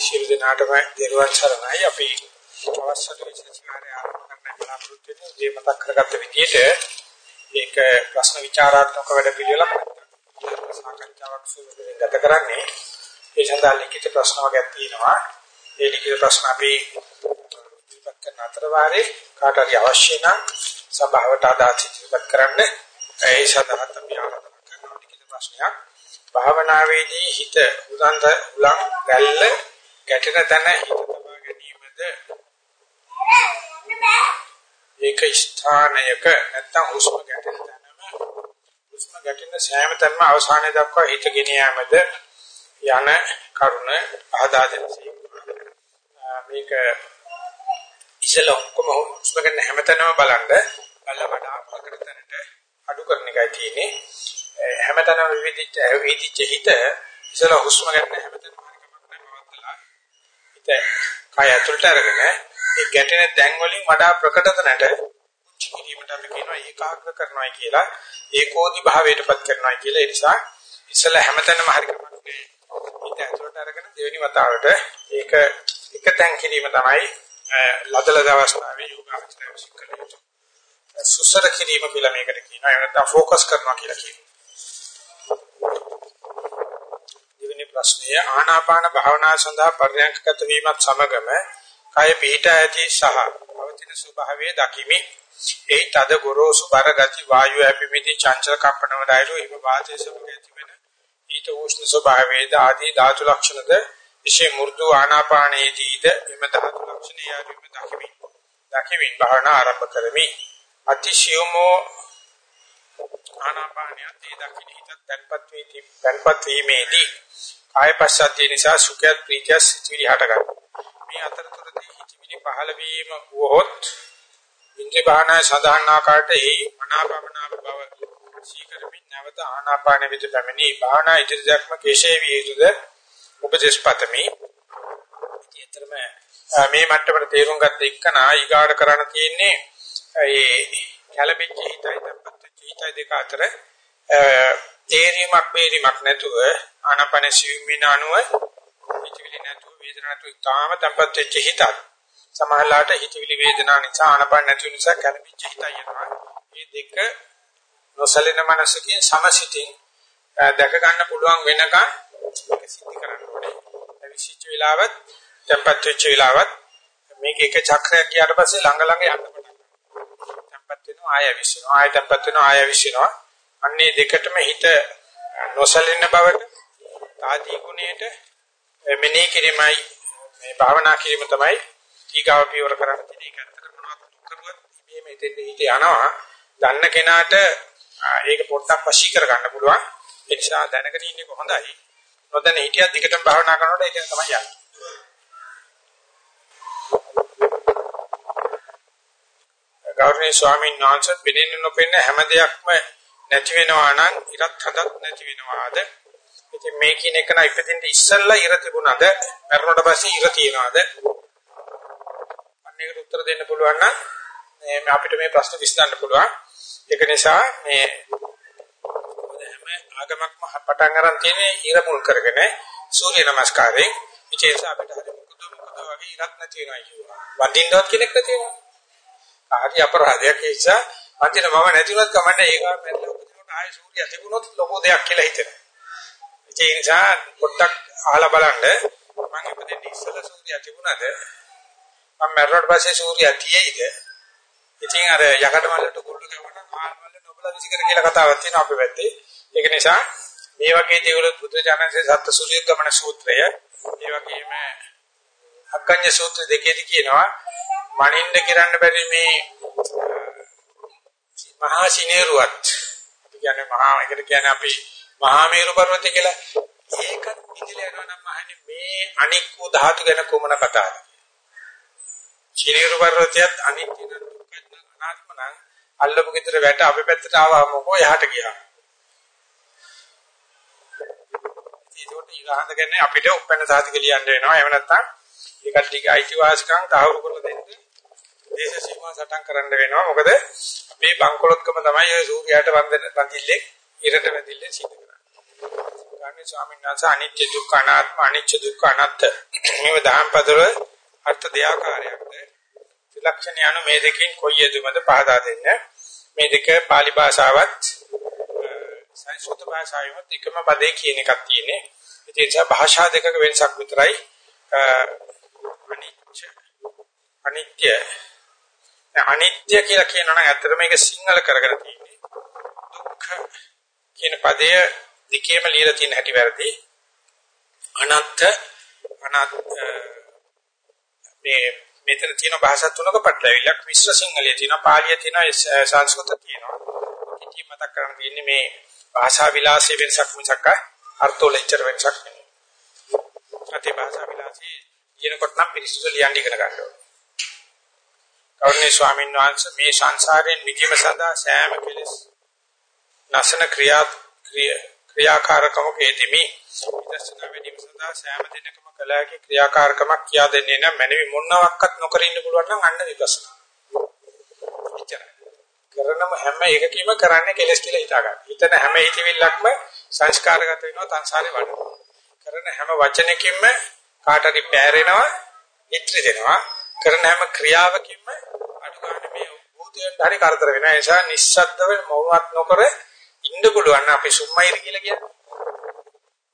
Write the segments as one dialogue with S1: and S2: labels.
S1: ශිරු දිනාටම දේරුවන් සරණයි. අපි අවශ්‍යත විශේෂකාරය ආරම්භ කරන්න බලාපොරොත්තු වෙන දේ මතක් කරගත්ත විදිහට මේක ප්‍රශ්න විචාරාත්මක වැඩ පිළිවෙලක් සාකච්ඡාවක් සුළුවෙන් ගත කරන්නේ. ඒ සඳහා ලිඛිත ප්‍රශ්න වර්ගයක් තියෙනවා. ඒ ලිඛිත ප්‍රශ්න අපි ඉදිරිපත් කරන අතර වාරේ කාට හරි අවශ්‍ය නම් සභාවට අදාළ ඉදිරිපත් කරන්න. ඒ සඳහා අපි ආරාධනා කරනවා ලිඛිත ප්‍රශ්නයක්. භාවනාවේදී හිත උදන්ත උලං ගැල්ල ගැටෙන තැන හිත තබා ගැනීමද? ඒක ස්ථානයක නැත්තම් හුස්ම ගැටෙන තැනම හුස්ම ගැටෙන සෑම තැනම අවසානයේ දක්වා හිත ගෙන යාමද යන කරුණ ආදා දෙනසී මේක ඉසල ඔක්කොම හුස්ම ගන්න හැමතැනම බලන්න බල්ල වඩා ප්‍රකට තැනට අඩු කරන එකයි තියෙන්නේ. හැමතැනම විවිධිච්ච විවිධිච්ච හිත ඉතල හුස්ම ගන්න හැමතැනම හරිකමක් නැවතලා හිත කය ඇතුළට අරගෙන ඒ ගැටෙන තැන් වලින් වඩා ප්‍රකට තැනට කිරීමට අපි කියනවා ඒකාග්‍ර කරනවා කියලා ඒකෝදි භාවයටපත් කරනවා කියලා ඒ නිසා ඉතල හැමතැනම හරිකමක් හිත ඇතුළට අරගෙන දෙවෙනි වතාවට ඒක එක තැන් කිරීම තමයි ලදලද අවස්ථාවේ යෝගාවචරය විශ්ින් කරන්නේ සුසර කිරීම කියලා මේකට කියනවා. එහෙම නැත්නම් ફોકસ කරනවා කියලා කියනවා. දෙවෙනි ප්‍රශ්නය ආනාපාන භාවනා සඳහා පර්යංකගත වීමත් සමගම කය පිහිට ඇති සහ පවතින ස්වභාවයේ දකිමි. ඒ තද ගොරෝසු බර ගති වායු ඇපිමිති චංචල කම්පන වලයිරු හිම වාතයේ සමග ඇති වෙන ඊට උෂ්ණ ස්වභාවයේද ආදී ධාතු ලක්ෂණද විශේෂ මෘදු ආනාපානයේදීද හිම ධාතු ලක්ෂණය යරිම දකිමි. දකිමින් භාවනා ආරම්භ කරමි. අතිශයමෝ ආනාපානියත් ඒ දකින්න හිත තැන්පත් වී තැන්පත් වීමේදී කාය පස්සද්ධිය නිසා සුඛයත් ප්‍රීතියත් සිටිවිලි හට ගන්නවා. මේ අතරතුරදී හිතවිලි පහළ වීම වොහොත් ඉන්ද්‍රිය භාවනාවේ සඳහන් ආකාරයට ඒ අනාපමනාප බව සීකරමින් නැවත ආනාපාන විද පැමිණි භාවනා ඉදිරියක්ම කෙසේ විය යුතුද උපදේශපතමි. ඉතින් මේ මට්ටමට තේරුම් ගත්ත එක්කනා ඊගාඩ කරන්න තියෙන්නේ ඒ කැළඹිච්ච හිතයි තප්පත් හිතයි දෙක අතර. තේරීමක් බේරීමක් නැතුව ආනපන සිවිමින අනුව හිතවිලි නැතුව වේදනාවක් නැතුව තාම තප්පත් වෙච්ච හිතත් සමහරලාට හිතවිලි වේදනා නිසා ආනපන නැති නිසා කැළඹිච්ච හිතයි යනවා. මේ දෙක නොසලින මනසකින් සමසිතින් දැක ගන්න පුළුවන් වෙනකන් ඒක සිද්ධ කරන්න ඕනේ. විශේෂ වෙලාවත් තප්පත් වෙච්ච වෙලාවත් මේක එක චක්‍රයක් ගියාට පස්සේ ළඟ ළඟ යන්න පටන් තැම්පත් වෙනවා ආය විශ්වෙනවා ආය තැම්පත් වෙනවා ආය විශ්වෙනවා අන්නේ දෙකටම හිත නොසලින බවට ආදී ගුණයට මෙනෙහි කිරීමයි මේ භාවනා කිරීම තමයි ඊගාව පියවර කරන්න තියෙන එක. අතර මොනවද කරුවත් ඉබේම එතෙන් හිත යනවා. දන්න කෙනාට ඒක පොඩ්ඩක් වශී කර ගන්න පුළුවන්. ඒ නිසා දැනගෙන ඉන්නේ කොහොඳයි. නොදැන හිටියත් දිගටම භාවනා කරනකොට ඒක තමයි යන්නේ. ගෞරවනීය ස්වාමීන් වහන්සේ පිළිෙන්න නොපෙන්න හැම දෙයක්ම නැති වෙනවා නම් ඉරත් හදත් නැති වෙනවාද? ඉතින් මේ කියන එක නම් ඉපදින්න ඉස්සෙල්ලා ඉර තිබුණාද? මරණයට පස්සේ ඉර තියනවාද? අන්නේකට උත්තර දෙන්න පුළුවන් නම් මේ අපිට මේ ප්‍රශ්න විසඳන්න පුළුවන්. ඒක නිසා මේ හැම ආගමක්ම පටන් ගන්න තියෙන්නේ ඉර මුල් කරගෙන සූර්ය නමස්කාරයෙන්. ඉතින් අපිට හරි මොකද මොකද වගේ ඉරත් නැති වෙනවා කියනවා වඳින්නවත් කෙනෙක් නැති වෙනවා. හරි අපරාධයක් ඒ නිසා අන්තිම මම නැතිවත් කමන්න ඒක මැරලා උපදිනකොට ආයෙ සූර්යය තිබුණොත් ලොකු දෙයක් කියලා හිතෙනවා. ඒ නිසා පොඩ්ඩක් අහලා බලන්න මම ඉපදෙන්නේ ඉස්සෙල්ලා සූර්යය තිබුණාද? මම මැරුණාට පස්සේ සූර්යය තියෙයිද? ඉතින් අර යකඩ මල්ලට කුරුළු ගැවුණා මාල් මල්ල නොබල විසිකර කියලා කතාවක් තියෙනවා අපේ පැත්තේ. ඒක නිසා මේ වගේ දේවල් බුද්ධ ජානසේ සත්‍ය සූර්ය ගමන සූත්‍රය ඒ වගේම අක්කඤ්ඤ සූත්‍ර දෙකේදී කියනවා මනින්න කිරන්න බැරි මේ මහා සිනේරුවත් අපි කියන්නේ මහා එකට කියන්නේ අපි මහා මේරු පර්වතය කියලා. ඒකත් ඉඳිලා යනවා නම් මහන්නේ මේ අනික් වූ ධාතු ගැන කොමන කතාවද සිනේරු පර්වතයත් අනිත්‍ය නම් දුක්ඛ නම් අනාත්ම නම් අල්ලපු ගෙදර වැට අපේ පැත්තට ආවා මොකෝ එහාට ගියා. ඒකට ඊගහඳ කියන්නේ අපිට උපැන්න සාධක ලියන්න වෙනවා. එහෙම නැත්නම් ඒකට ටික අයිතිවාසිකම් තහවුරු කරලා දෙන්න. දේශ සීමා සටන් කරන්න වෙනවා. මොකද මේ බංකොලොත්කම තමයි ඔය සූර්යයාට වන්දන පන්තිල්ලේ ඉරට වැදිල්ලේ සිද්ධ කරන්නේ. ගානේ ස්වාමීන් වහන්සේ අනිත්‍ය දුක්ඛ අනාත්ම අනිච්ච දුක්ඛ අනාත්ත මේව දහම්පදවල අර්ථ දෙආකාරයක්ද ත්‍රිලක්ෂණ යන මේ දෙකෙන් කොයි යදුමද පහදා දෙන්න මේ දෙක pāli භාෂාවත් සංස්කෘත භාෂාවෙත් එකම පදේ කියන එකක් තියෙන්නේ ඒ නිසා භාෂා දෙකක වෙනසක් විතරයි අනිත්‍ය අනිත්‍ය අනිත්‍ය කියලා කියනවනම් ඇත්තට මේක සිංහල කරගෙන තියෙන්නේ දුක්ඛ කියන පදය දෙකේම ලියලා තියෙන හැටි වැරදි අනත්ත අනත් මේ මෙතන තියෙන භාෂා තුනක පැටලවිලක් විශ්ව සිංහලයේ තියෙනවා පාලිය තියෙනවා සංස්කෘත තියෙනවා කිටි මතක් කරන් තියෙන්නේ මේ භාෂා විලාසයේ වෙනසක් මිසක් අර්ථවල ඉච්චර වෙනසක් නෙවෙයි. අතේ භාෂා විලාසයේ කියනකොට නම් පිරිසිදු ලියන්න ඉගෙන ගන්න ඕනේ. කෞර්ණේ ස්වාමීන් වහන්සේ මේ සංසාරයෙන් මිදීම සඳහා සෑම කෙලෙස් නැසන ක්‍රියා ක්‍රියාකාරකම හේතිමි. විදර්ශනා වැඩිම සඳහා සෑම දිනකම කළ හැකි ක්‍රියාකාරකමක් කියා දෙන්නේ නම් මැනවි මොනවාක්වත් නොකර ඉන්න පුළුවන් නම් අන්න විපස්සනා. කරනම හැම එකකීම කරන්නේ කෙලස් කියලා හිතා ගන්න. හිතන හැම හිතවිල්ලක්ම සංස්කාරගත වෙනවා සංසාරේ වඩනවා. කරන හැම වචනයකින්ම කාට හරි පෑරෙනවා, ඉත්‍රි දෙනවා. කරන හැම ක්‍රියාවකින්ම අඩු ගන්න මේ භූතයන්ට හරි කරදර වෙනවා. ඒ නිසා නිස්සද්දව මොනවත් නොකර ඉන්න පුළුවන් අපි සුම්මයිද කියලා කියන්නේ.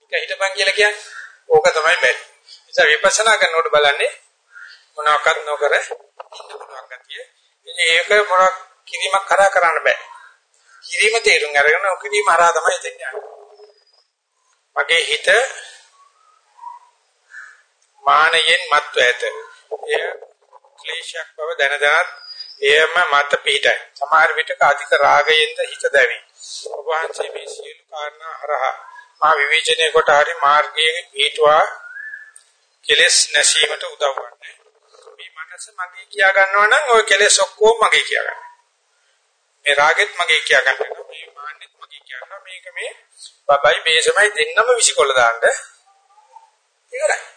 S1: නික හිටපන් කියලා කියන්නේ. ඕක තමයි බැරි. නිසා විපස්සනා කරනකොට බලන්නේ මොනවාක්වත් නොකර ඉන්න පුළුවන් ගතිය. ඒක මොනක් කිරීමක් කරා කරන්න බෑ. කිරීම තේරුම් අරගෙන ඔකිරීම හරහා තමයි එතෙන් යන්නේ. මගේ හිත මානයෙන් මත්ව ඇත. එය ක්ලේශයක් බව දැන දැනත් එයම මත පිටයි. සමහර විටක අධික රාගයෙන්ද හිත දැවේ. ඔබ වහන්සේ මේ සියලු කාරණා හරහා මා විවේචනයේ කොට හරි මාර්ගයේ පිටුවා කෙලස් නැසීමට උදව් කරන්නේ. මේ මනස මගේ කියා ගන්නවා නම් ওই කෙලස් ඔක්කොම මගේ කියා ගන්නවා. මේ රාගෙත් මගේ කියා ගන්නවා. මේ මාන්නෙත් මගේ කියා ගන්නවා. මේක මේ බබයි මේසමයි දෙන්නම විසිකොල්ල දාන්න. ඉවරයි.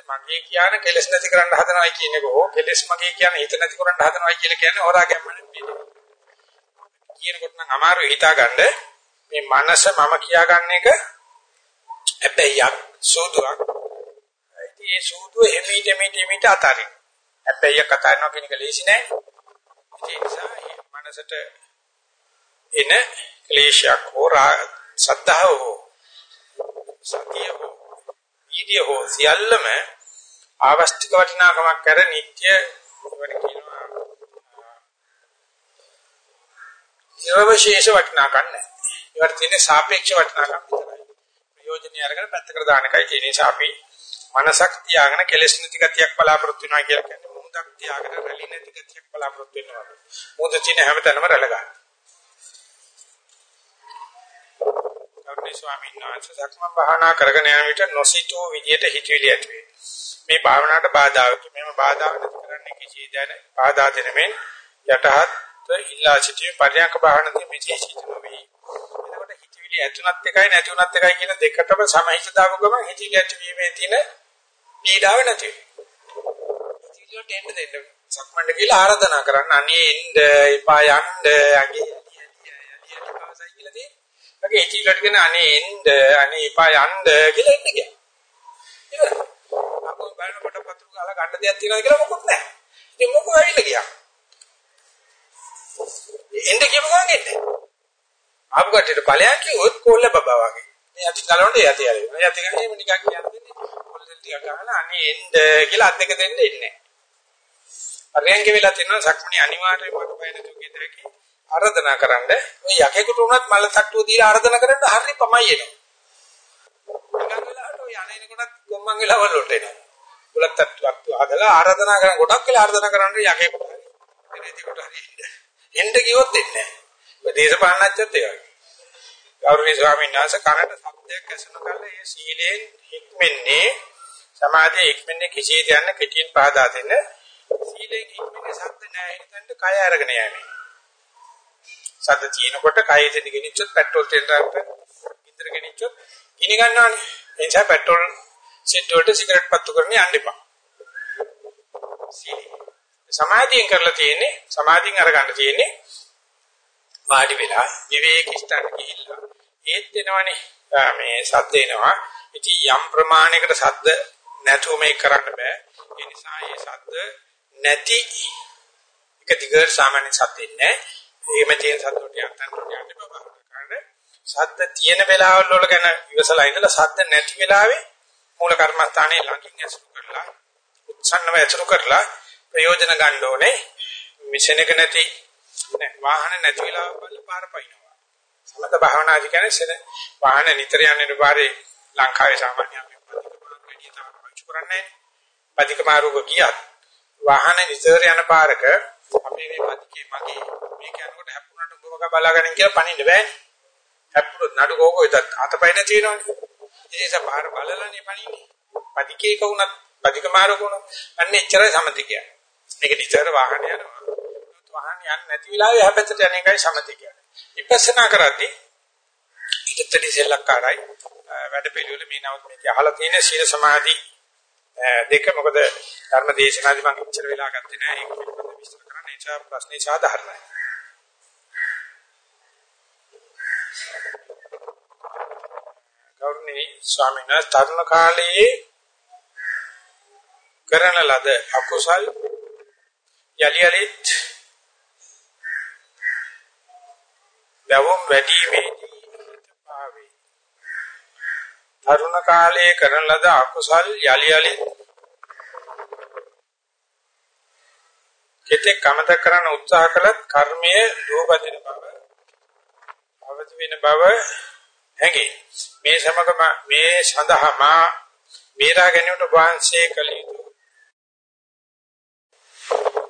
S1: මගේ කියන කෙලස් නැති කරන්න හදනවයි කියන එක හෝ කෙලස් මගේ කියන හිත නැති කරන්න හදනවයි කියලා කියන්නේ හොරා ගැම්මනේ පිළිගන්න. කියනකොට නම් අමාරු හිතාගන්න මේ මනස මම කියාගන්න එක හැබැයික් සෝදුවක්. ඒ සෝදුව එමෙිට එමෙිට එමෙිට අතාරින්. හැබැයි කතානවා කියන එක ලේසි නෑ. ඒ නිසා මනසට එන ක්ලේශයක් හෝ සද්ධාව හෝ සතිය හෝ ඊඩිය හෝ සියල්ලම ආවස්තික වටිනාකමක් කර නිත්‍ය වෙන කියනවා නිර්වශේෂ වටිනාකම් නැහැ. ඒවට තියෙන සාපේක්ෂ වටිනාකම් විතරයි. ප්‍රයෝජනය අරගෙන පැත්තකට දාන එකයි තියෙන නිසා අපි මනසක් තියාගෙන කෙලෙස් නැති ගතියක් බලාපොරොත්තු වෙනවා කියලා කියන්නේ මුහුදක් තියාගෙන රැලි නැති ගතියක් බලාපොරොත්තු වෙනවා. මුහුද තියෙන හැමතැනම රැළ ගන්න. ගෞරවනීය ස්වාමීන් වහන්සේ සක්මන් භාවනා කරගෙන යන විට නොසිතූ විදියට හිතවිලි ඇති වේ. මේ භාවනාවට බාධාවක්. මේම බාධා නැති කරන්නේ කිසි දැන බාධා දෙනෙමින් යටහත් ඉල්ලා සිටීමේ පරියන්ක භාවනාවේ මෙසේ සිට නොවේ. එතකොට හිතවිලි ඇතුණත් එකයි නැතුණත් එකයි කියන දෙකටම සමහිත දාපු ගමන් හිතවිලි ඇතිවීමේ තියෙන පීඩාව නැති වෙනවා. හිතවිලි වලට එන්න දෙන්න. සක්මන්ට කියලා ආරාධනා කරන්න අනේ එන්න එපා යන්න යගේ මගේ හිතවිලට කියන අනේ එන්න අනේ එපා යන්න කියලා එන්න ගියා. ඉවරයි. අපෝ බලනකොට පතුරු ගාලා ගන්න දෙයක් තියෙනවද කියලා මොකුත් නැහැ. ඉතින් මොකෝ ඇවිල්ලා ගියා. එන්න කියපු ගමන් එන්නේ. ආපු කට්ටියට ඵලයක් කිව්වොත් කොල්ල බබා වගේ. මේ යටි කලවන්න යටි ආවේ. මේ යටි ගන්නේ මේ නිකන් කියන්නේ කොල්ල ටික ගහලා අනේ එන්න කියලා අත් දෙක දෙන්න ඉන්නේ. අරයන්ක වෙලා තියෙනවා සක්මණේ අනිවාර්යයෙන්ම මට බය නැතුව ගෙදරකි. ආරාධනා කරන්න ඔය යකෙකුට උනත් මල තට්ටුව දීලා ආරාධනා කරන්න හරි පමයි එනවා. නිකන් වෙලාවට ඔය අනේනකොටත් ගොම්මන් වෙලාවල් වලට එනවා. බුලත් තට්ටුවක් හදලා ආරාධනා කරන ගොඩක් වෙලා ආරාධනා කරන්න යකෙකුට හරි. එනේකට හරි එන්න. එන්න කිව්වොත් එන්නේ නැහැ. ඔය දේශපාලනච්චත් ඒ වගේ. ගෞරවනීය ස්වාමීන් වහන්සේ කනට සත්‍යයක් ඇසෙන කල ඒ සීලෙන් හික්මන්නේ සමාධිය හික්මන්නේ කිසි දෙයක් කෙටියෙන් පහදා දෙන්න. සීලෙන් හික්මන්නේ සත්‍ය නැහැ හිතන්න කය අරගෙන යන්නේ. සද්ද තියෙනකොට කය දෙන්න ගෙනිච්චොත් පෙට්‍රල් තෙලට ඉන්දර ගෙනිච්චොත් ගිනි ගන්නවානේ. ඒ නිසා පෙට්‍රල් සෙට් වලට සිගරට් පත්තු කරන්න යන්න එපා. සමාධියෙන් කරලා තියෙන්නේ සමාධියෙන් අරගන්න තියෙන්නේ වාඩි වෙලා විවේක ස්ථාන ගිහිල්ලා ඒත් එනවනේ මේ සද්ද එනවා. ඉතින් යම් ප්‍රමාණයකට සද්ද නැතුව මේක කරන්න බෑ. ඒ නිසා මේ සද්ද නැති එක දිගට සාමාන්‍ය සද්ද ඉන්නේ. එහෙම තියෙන සද්ද වලට යන්න යන්න බෑ. සද්ද තියෙන වෙලාවල් වල ගැන ඉවසලා ඉඳලා සද්ද නැති වෙලාවේ මූල කර්මස්ථානයේ ළඟින් ඇසුරු කරලා උත්සන්නව ඇසුරු කරලා ප්‍රයෝජන ගන්න ඕනේ. මිෂනක නැති වාහන නැති වෙලාව බල පාර පයින්නවා. සමත භාවනාදි කියන්නේ සෙන වාහන නිතර යන්නේ පාරේ ලංකාවේ සාමාන්‍ය අපි පදික මාර්ගය තමයි පාවිච්චි කරන්නේ. පදික මාර්ගක ගියත් වාහන නිතර යන පාරක අපි මේ පදිකේ මගේ මේක යනකොට හැප්පුණාට උඹ වගා බලාගෙන කියලා පණින්න බෑනේ. හැප්පුණොත් නඩු කෝකෝ අතපයින් තියෙනවනේ. ඒ නිසා පාර බලලානේ පණින්නේ. පදිකේක වුණත් පදික මාර්ගක වුණත් අන්න එච්චරයි සමති කියන්නේ. මේක නිතර වාහන යනවා. වාහන යන්නේ නැති වෙලාවේ හැපැත්තට යන එකයි සමති කියන්නේ. විපස්සනා කරද්දී ඊටතට ඉස්සෙල්ලක්කාරයි වැඩ පිළිවෙල මේ නමුත් මේක අහලා තියෙන සීල සමාධි දෙක මොකද ධර්ම දේශනාදී මම ඉච්චර වෙලා ගත්තේ නෑ ඒක පිළිබඳව විස්තර කරන්න ඒ ප්‍රශ්නේ සාධාරණයි. ගෞරවනීය ස්වාමීන් වහන්සේ තරුණ කාලයේ කරන ලද අකුසල් යලි යලිත් දවම් වැඩිමේදී පාවේ. තරුණ කාලයේ කරන ලද අකුසල් යලි යලිත් කෙතෙක් කමත කරන උත්සාහ කළත් කර්මය ලෝබදින බව අවදි වෙන බව හැඟේ. මේ සමගම මේ සඳහා මා මේරා ගැනීමට වහන්සේ කළ යුතු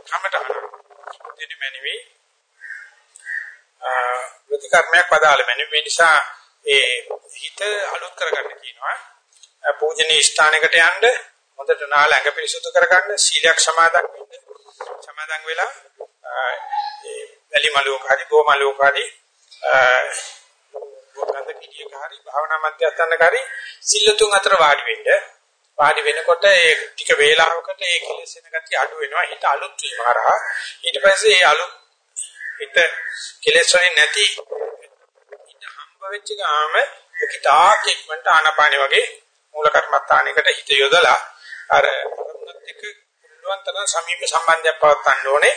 S1: කමට දෙනි මැනවි. ප්‍රතිකර්මයක් පදාල මැනවි. මේ නිසා ඒ හිත අලුත් කරගන්න කියනවා. පූජනීය ස්ථානයකට යන්න හොඳට නාල ඇඟ පිරිසුදු කරගන්න සීලයක් සමාදන් වෙන්න. සමාදන් වෙලා ඒ වැලි මලුවක හරි ගෝ මලුවක හරි ගොඩනග කිඩියක හරි භාවනා මධ්‍යස්ථානක හරි සිල්ලුතුන් අතර වාඩි වෙන්න. වාඩි වෙනකොට ඒ ටික වේලාවකට ඒ කෙලෙස් වෙන ගතිය අඩු වෙනවා. හිත අලුත් වීම හරහා. ඊට පස්සේ ඒ අලුත් හිත කෙලෙස් වලින් නැති හිත හම්බ වෙච්ච ගාම ඒකිතාක් ඉක්මනට ආනාපානෙ වගේ මූල කර්මස්ථානයකට හිත යොදලා අර අරමුණත් එක්ක පුළුවන් තරම් සමීප සම්බන්ධයක් පවත්වන්න ඕනේ.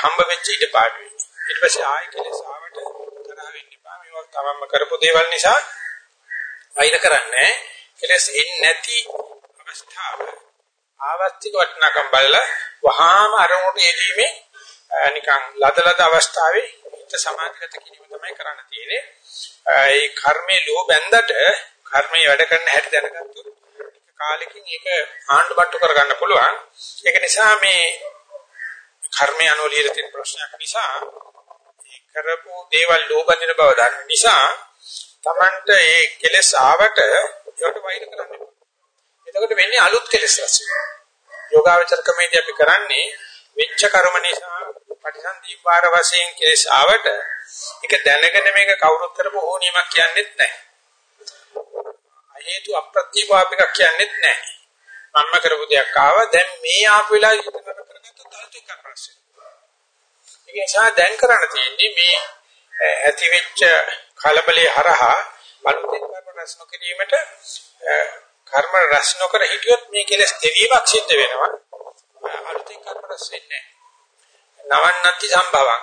S1: හම්බ වෙච්ච ඊට පාඩු ඊට පස්සේ ආයෙ කෙලෙස් ආවට තරහ වෙන්න එපා. මේවා තමන්ම කරපු දේවල් නිසා වෛර කරන්නේ කෙලස් එන්නේ නැති අවස්ථාව. ආවස්තික වටනකම් බලලා වහාම අරමුණට යෙදීමේ නිකන් ලදලද අවස්ථාවේ හිත සමාධිගත කිරීම තමයි කරන්න තියෙන්නේ. ඒ කර්මයේ ලෝ බැඳට කර්මයේ වැඩ කරන හැටි දැනගත්තොත් කාලෙකින් ඒක ආණ්ඩුබට්ටු කරගන්න පුළුවන්. ඒක නිසා මේ කර්මයේ අනුලියට තියෙන ප්‍රශ්නයක් නිසා ඒ කරපු දේවල් ලෝ බැඳෙන බව දන්න නිසා Tamanට ඒ කෙලෙස් ආවට ඒකට වෛර කරන්න එපා. එතකොට වෙන්නේ අලුත් කෙලෙස් රැස් යෝගාවචර ක්‍රමයේදී අපි කරන්නේ වෙච්ච කර්ම නිසා පටිසන්ධි පාර වශයෙන් කෙලෙස් ආවට ඒක දැනගෙන මේක කවුරුත් කරපු ඕනියමක් කියන්නෙත් නැහැ. හේතු අප්‍රත්‍යවාපිකක් කියන්නෙත් නැහැ. මම්ම කරපු දෙයක් ආවා දැන් මේ ආපු වෙලාවේ හිත කර කරගත්ත තාලතු කරපස්සේ. ඒ නිසා දැන් කරන්න තියෙන්නේ මේ ඇති වෙච්ච කලබලේ හරහා අලුතෙන් කර්ම රැස් නොකිරීමට කර්ම රැස් නොකර හිටියොත් මේ කෙලස් දෙවීමක් සිද්ධ වෙනවා අලුතෙන් කර්ම රැස් වෙන්නේ නැහැ නවන්නති සම්භවං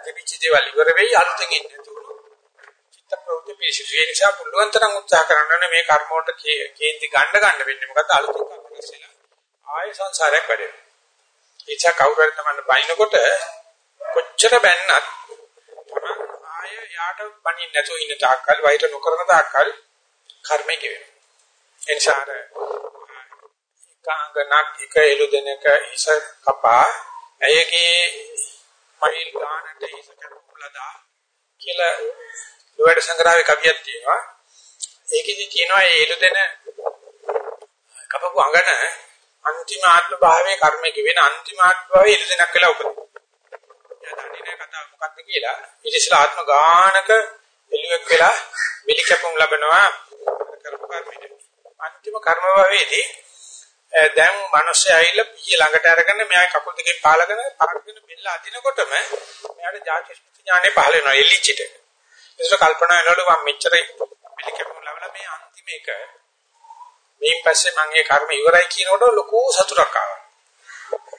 S1: දෙවිච දේවල් ඉවර වෙයි අලුතෙන් එන්නේ තුරු. චිත්ත ප්‍රවෘත්ති පිළිසිදු ඒ නිසා පුළුවන් තරම් උත්සාහ කරන්න ඕනේ මේ කර්ම වලට කේන්ති ගන්න ගන්න වෙන්නේ. මොකද අලුතෙන් කර්ම රැස් වෙලා ආය සංසාරයක් වැඩෙනවා ඒ නිසා කවුරු හරි තමයි බයිනකොට කොච්චර බැන්නත් ආය යාට පණින්න නැතුව ඉන්න තාක්කල් වෛර නොකරන තාක්කල් කර්මය ගෙවෙනවා. ඒ නිසා කාංගනක් එක එළු දෙනක ඉස කපා ඇයගේ මයිල් ගානට ඉස කපුලදා කියලා දුවට සංග්‍රහයේ කවියක් තියෙනවා. ඒකෙදි කියනවා ඒ එළු දෙන කපපු අඟන අන්තිම ආත්ම භාවයේ කර්මය ගෙවෙන අන්තිම ආත්ම භාවයේ එළු දෙනක් වෙලා උපදිනවා. එයා දන්නේ නැහැ කතාව මොකක්ද කියලා. ඉතිස්ලා ආත්ම ගානක එළියක් වෙලා මිලි කැපුම් ලැබෙනවා කරපු කර්මෙට. අන්තිම කර්ම භවයේදී දැන් මිනිස්සු ඇවිල්ලා පීය ළඟට අරගෙන මෙයා කකුල් දෙකෙන් පාලගෙන අරගෙන බෙල්ල අදිනකොටම එයාට ජාති ඥානෙ පහල වෙනවා එලිචිට. ඒක කල්පනා වෙනකොට මම මෙච්චර පිළිකෙමු ලැබලා මේ අන්තිම එක මේ පස්සේ මම ඒ කර්ම ඉවරයි කියනකොට ලොකු සතුටක් ආවා.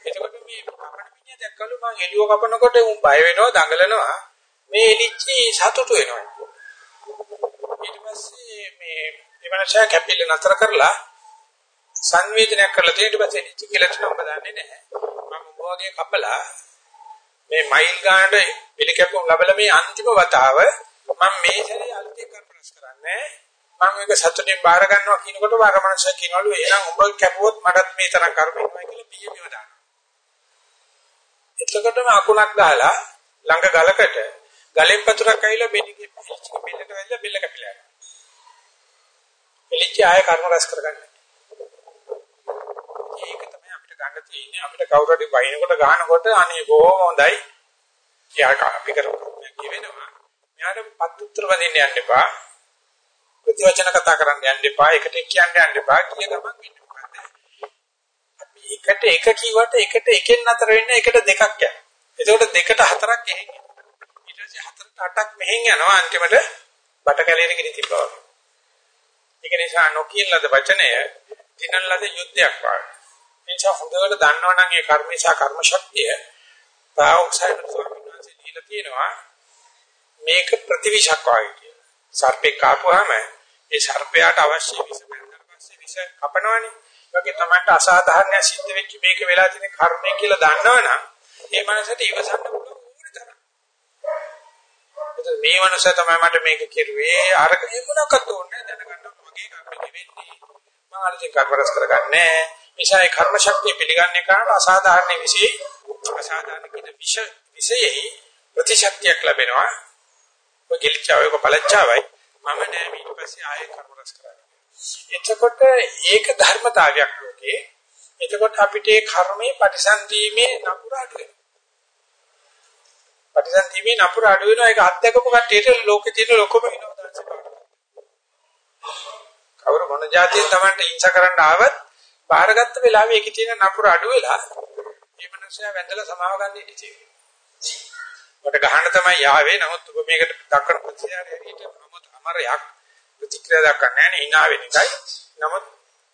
S1: එතකොට මේ කපන මිනිහ දැක්කලු මම එළිය කපනකොට උන් බය වෙනවා දඟලනවා මේ එලිච්චි සතුටු වෙනවා. ඊට පස්සේ මේ එවනෂා කැපිල්ල නතර කරලා සංවේදනයක් කරලා තියෙන ඊට පස්සේ එලිච්චි කියලා තුනම දන්නේ නැහැ. මම උඹවගේ කපලා මේ මයිල් ගානට පිළිකැපුම් ලැබලා මේ අන්තිම වතාව මම මේ සැරේ අලුතෙන් කල්පනාස් කරන්නේ මම මේක සතුටින් බාර ගන්නවා කියනකොට වරමනස කියනවලු එහෙනම් උඹ කැපුවොත් මටත් මේ තරම් කර්ම වෙනවා කියලා පියමිව දානවා. එතකොටම අකුණක් දාලා ළඟ ගලකට ගලෙන් පතුරක් ඇවිල්ලා බෙල්ලේ බෙල්ලට වැල්ලා බෙල්ල කැපිලා යනවා. එලිච්ච ආය කර්ම රැස් කරගන්න. ඒක තමයි අපිට ගන්න තියෙන්නේ අපිට කවුරු හරි වයින්කොට ගහනකොට අනේ බොහොම හොඳයි. එයා අපි කරමු කියවෙනවා. මෙයාට පත් උත්තර වදින්න යන්න එපා. ප්‍රතිවචන කතා කරන්න යන්න එපා. එකට කියන්න යන්න එපා. කිය ගමන් වෙන්නේ මොකද්ද? අපි එකට එක කිව්වට එකට එකෙන් අතර වෙන්නේ එකට දෙකක් යනවා. එතකොට දෙකට හතරක් එහෙන් යනවා. ඊට පස්සේ හතරට අටක් මෙහෙන් යනවා අන්තිමට බට කැලේට ගිනි තිබ්බා. ඒක නිසා නොකියන ලද වචනය දිනන ලද යුද්ධයක් වගේ. එනිසා හොඳට දන්නවනම් ඒ කර්මේශා කර්ම ශක්තිය ප්‍රායෝගිකව ස්වාමීන් වහන්සේ දීලා තියෙනවා මේක ප්‍රතිවිෂක් වගේ කියලා. සර්පේ කාපුවාම ඒ සර්පයාට අවශ්‍ය විස බැලුවාට පස්සේ විස කපනවනේ. ඒකේ තමයි අසාධාරණ සිද්ධ වෙච්ච මේක වෙලා තියෙන කර්මය කියලා දන්නවනම් ඒ මනසට ඉවසන්න පුළුවන් ඕනේ තරම්. මේ මනස තමයි මට මේක කෙරුවේ අරක මොනක්වත් ඕනේ දැනගන්න මගේ කර්මෙ වෙන්නේ. මම අලුතෙන් කර්මරස් කරගන්නේ නිසා ඒ කර්ම ශක්තිය පිළිගන්නේ කාට අසාධාරණ විශේෂ අසාධාරණ කියන විෂ විශේෂයි ප්‍රතිශක්තියක් ලැබෙනවා. ඔය කිලිචාවයි කොපලච්චාවයි මම නෑ ඊට පස්සේ ආයෙ කර්ම රැස් කරන්නේ. එතකොට ඒක ධර්මතාවයක් ලෝකේ. එතකොට අපිට ඒ කර්මයේ ප්‍රතිසන්දීමේ නපුර අඩු වෙනවා. ප්‍රතිසන්දීමේ නපුර අඩු වෙනවා ඒක අත්දකපු කට්ටියට ලෝකේ තියෙන ලොකම විනෝදාංශ පාඩම. කවුරු මොන જાතියෙන් Tamanට හිංස කරන්න ආවත් බාරගත්ත වෙලාවේ ඒකේ තියෙන නපුර අඩු වෙලා මේ මනුස්සයා වැඳලා සමාව ගන්න ඉඩ තියෙනවා. මට ගහන්න තමයි යාවේ. නමුත් ඔබ මේකට දක්වන ප්‍රතිචාරය හරියට අමත අමරයක් ප්‍රතික්‍රියා දක්වන්නේ නැහැ hina වෙන එකයි. නමුත්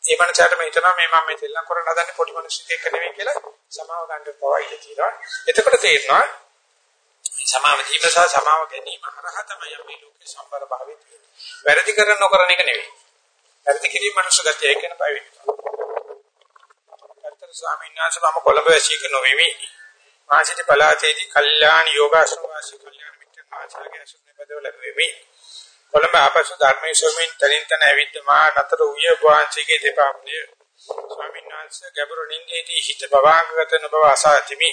S1: ඒ මනසට මේ හිතනවා මේ මම මේ දෙල්ලම් කරන්න හදන්නේ පොඩි මිනිස්සුෙක් එක්ක නෙවෙයි කියලා සමාව ගන්න පවා ඉඩ තියෙනවා. එතකොට තේරෙනවා සමාව දීම සහ සමාව ගැනීම හරහා තමයි අපි ලෝකේ සම්බර භාවයේ තියෙන්නේ. වැරදි කරන නොකරන එක නෙවෙයි. වැරදි කිරීම මනුෂ්‍ය ගතිය ඒක නෙවෙයි වෙන්නේ. අත්තර ස්වාමීන් වහන්සේ මම කොළඹ වැසියෙක් නොවෙමි. මාසිත පලාතේදී කල්යාණ යෝගාශ්‍රම වාසී කල්යාණ මිත්‍ර ආචාර්ය අසුනේ බදවල වෙමි. කොළඹ ආපසු ධර්මයේ ස්වාමීන් තනින් තන ඇවිත් මා නතර උය වාංශිකේ දෙපාමුණිය. ස්වාමීන් වහන්සේ ගැඹුරු නින්දේදී හිත බවාගත නොබව අසාතිමි.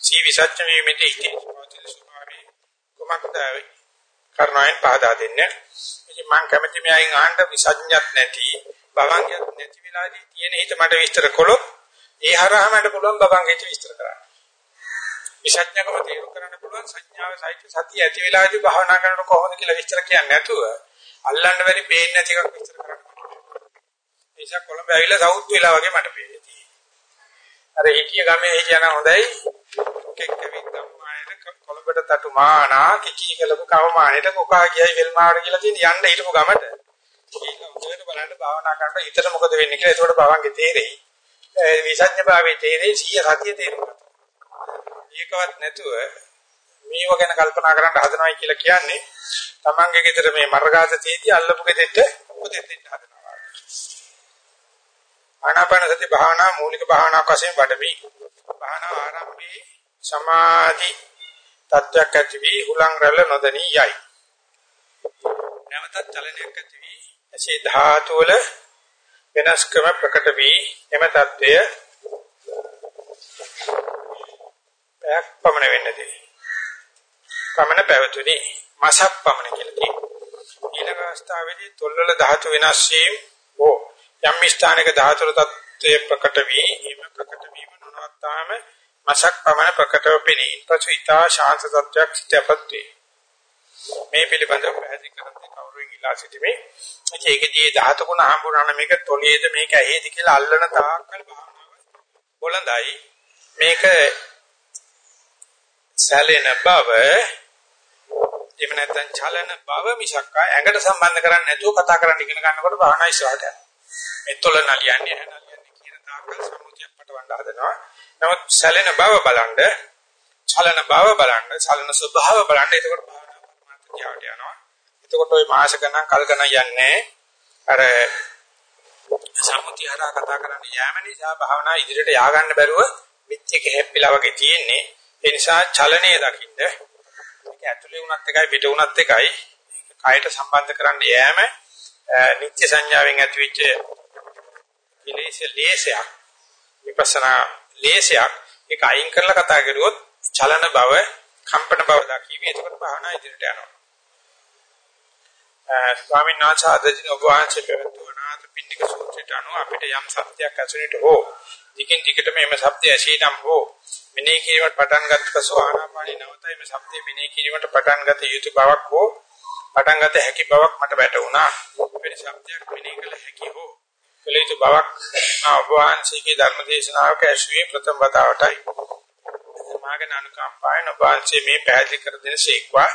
S1: සී විසච්ච වීමේදී හිතේ පවතින ස්වභාවය කුමක්ද කරනයින් පහදා දෙන්නේ. ඉතින් මම කැමති මෙයන් ආන්න විසඥත් නැති බවංගයක් නැති වෙලාදී තියෙන හිත මට විස්තර කළොත් ඒ හරහා මට පුළුවන් බවංගෙට විස්තර කරන්න. විසඥකම තේරුම් කරන්න පුළුවන් සංඥාව සහිත සතිය ඇති වෙලාදී භාවනා කරනකොට කොහොමද කියලා විස්තර කියන්නේ නැතුව අල්ලන්න බැරි පේන්නේ නැති එකක් විස්තර කරන්න. ඒසක් කොළඹ ඇවිල්ලා සවුත් වෙලා වගේ මට පේන්නේ තියෙන්නේ. අර හිටිය ගමේ හිටියනම් හොඳයි. කෙක්කෙවිත් ගම්මානේට කොළඹට තටු මානා කිකී කලපු කවමානේට කොකා කියයි වෙල්මාවට කියලා තියෙන යන්න හිටපු ගමට. කියලා උදේට බලන්න භාවනා කරනකොට හිතට මොකද වෙන්නේ කියලා ඒකට භවංගේ තේරෙයි. විසඥ භාවයේ තේරෙයි 100 සතිය තේරුම් ඒකවත් නැතුව මේව ගැන කල්පනා කරන්න හදනවයි කියලා කියන්නේ තමන්ගේ ගෙදර මේ මර්ගාත තීති අල්ලපු ගෙදෙට්ට උපදෙස් දෙන්න හදනවා. ආනාපාන සති භාවනා මූලික භාවනාවක් වශයෙන් වඩමි. භාවනා ආරම්භයේ සමාධි තත්ත්වයක් ඇති වී හුලං රැළ නොදණී යයි. නැවතත් චලනයක් ඇති වී එසේ ධාතු වල වෙනස්කම ප්‍රකට වී එම தත්වය පැයක් පමණ වෙන්නදී. පමණ පැවතුනි මාසක් පමණ කියලා කියනවා. ඊළඟ අවස්ථාවේදී තොල්වල ධාතු වෙනස් වීම ඕ යම් ස්ථානයක ධාතු තත්ත්වය ප්‍රකට වී එම ප්‍රකට වීම නොනවත්තාම මාසක් පමණ ප්‍රකටව පෙනී. පසු ඊතා ශාන්ත තත්ත්වයක් සිටපත් වේ. මේ පිළිබඳව පැහැදිලි කරන්නේ කවුරුන් ඉලා සිටීමේ ඒකදී ධාතු ගුණ හම්බුනා මේක තොලේද මේක ඇහේද කියලා අල්ලන තාක්කල් භාවනාව බොළඳයි මේක සැලෙන බව එහෙම නැත්නම් චලන බව මිසක් ඇඟට සම්බන්ධ කරන්නේ නැතුව කතා කරන්න ඉගෙන ගන්නකොට භාවනා ඉස්සරහට යනවා. මෙතොල නලියන්නේ නලියන්නේ කියන තාකල් සම්මුතියක් පටවන්න හදනවා. නමුත් සැලෙන බව බලන්න, චලන බව බලන්න, චලන ස්වභාව බලන්න එතකොට භාවනා පරමාර්ථ දිහාට යනවා. එතකොට ওই මාස ගණන් කල් ගණන් යන්නේ අර සම්මුතිය හරහා කතා කරන්න යෑම නිසා භාවනා ඉදිරියට යා ගන්න බැරුව පිටියක හැප්පිලා වගේ තියෙන්නේ. ඒ නිසා චලනය දකින්න ඒක ඇතුලේ වුණත් එකයි පිට වුණත් එකයි කයට සම්බන්ධ කරන්න යෑම නිත්‍ය සංඥාවෙන් ඇතිවෙච්ච කිලේශ ලේසයක් විපස්සනා ලේසයක්. ඒක අයින් කරලා කතා කරුවොත් චලන බව කම්පන බව දකිවි එතකොට භාවනා ඉදිරියට යනවා. ස්වාමීන් වහන්සේ අදදින ඔබ වහන්සේ පෙරතු අනාථ පින්නික සූත්‍රයට අනුව අපිට යම් සත්‍යයක් ඇසුරට හෝ දිගින් දිගට මේම සත්‍ය ඇසීනම් හෝ මෙනෙහි කිරීමට පටන් ගත් පසු ආනාපානී නවතයි මේ සත්‍ය මෙනෙහි කිරීමට පටන් ගත යුතු බවක් හෝ පටන් ගත හැකි බවක් මට වැටහුණා. වෙන සත්‍යයක් මෙනෙහි කළ හැකි හෝ කළ යුතු බවක් ඔබ වහන්සේගේ ධර්ම දේශනාවක ඇසුවේ ප්‍රථම වතාවටයි මාගෙන අනුකම්පාවෙන් ඔබ වහන්සේ මේ පැහැදිලි කර දෙන සීක්වා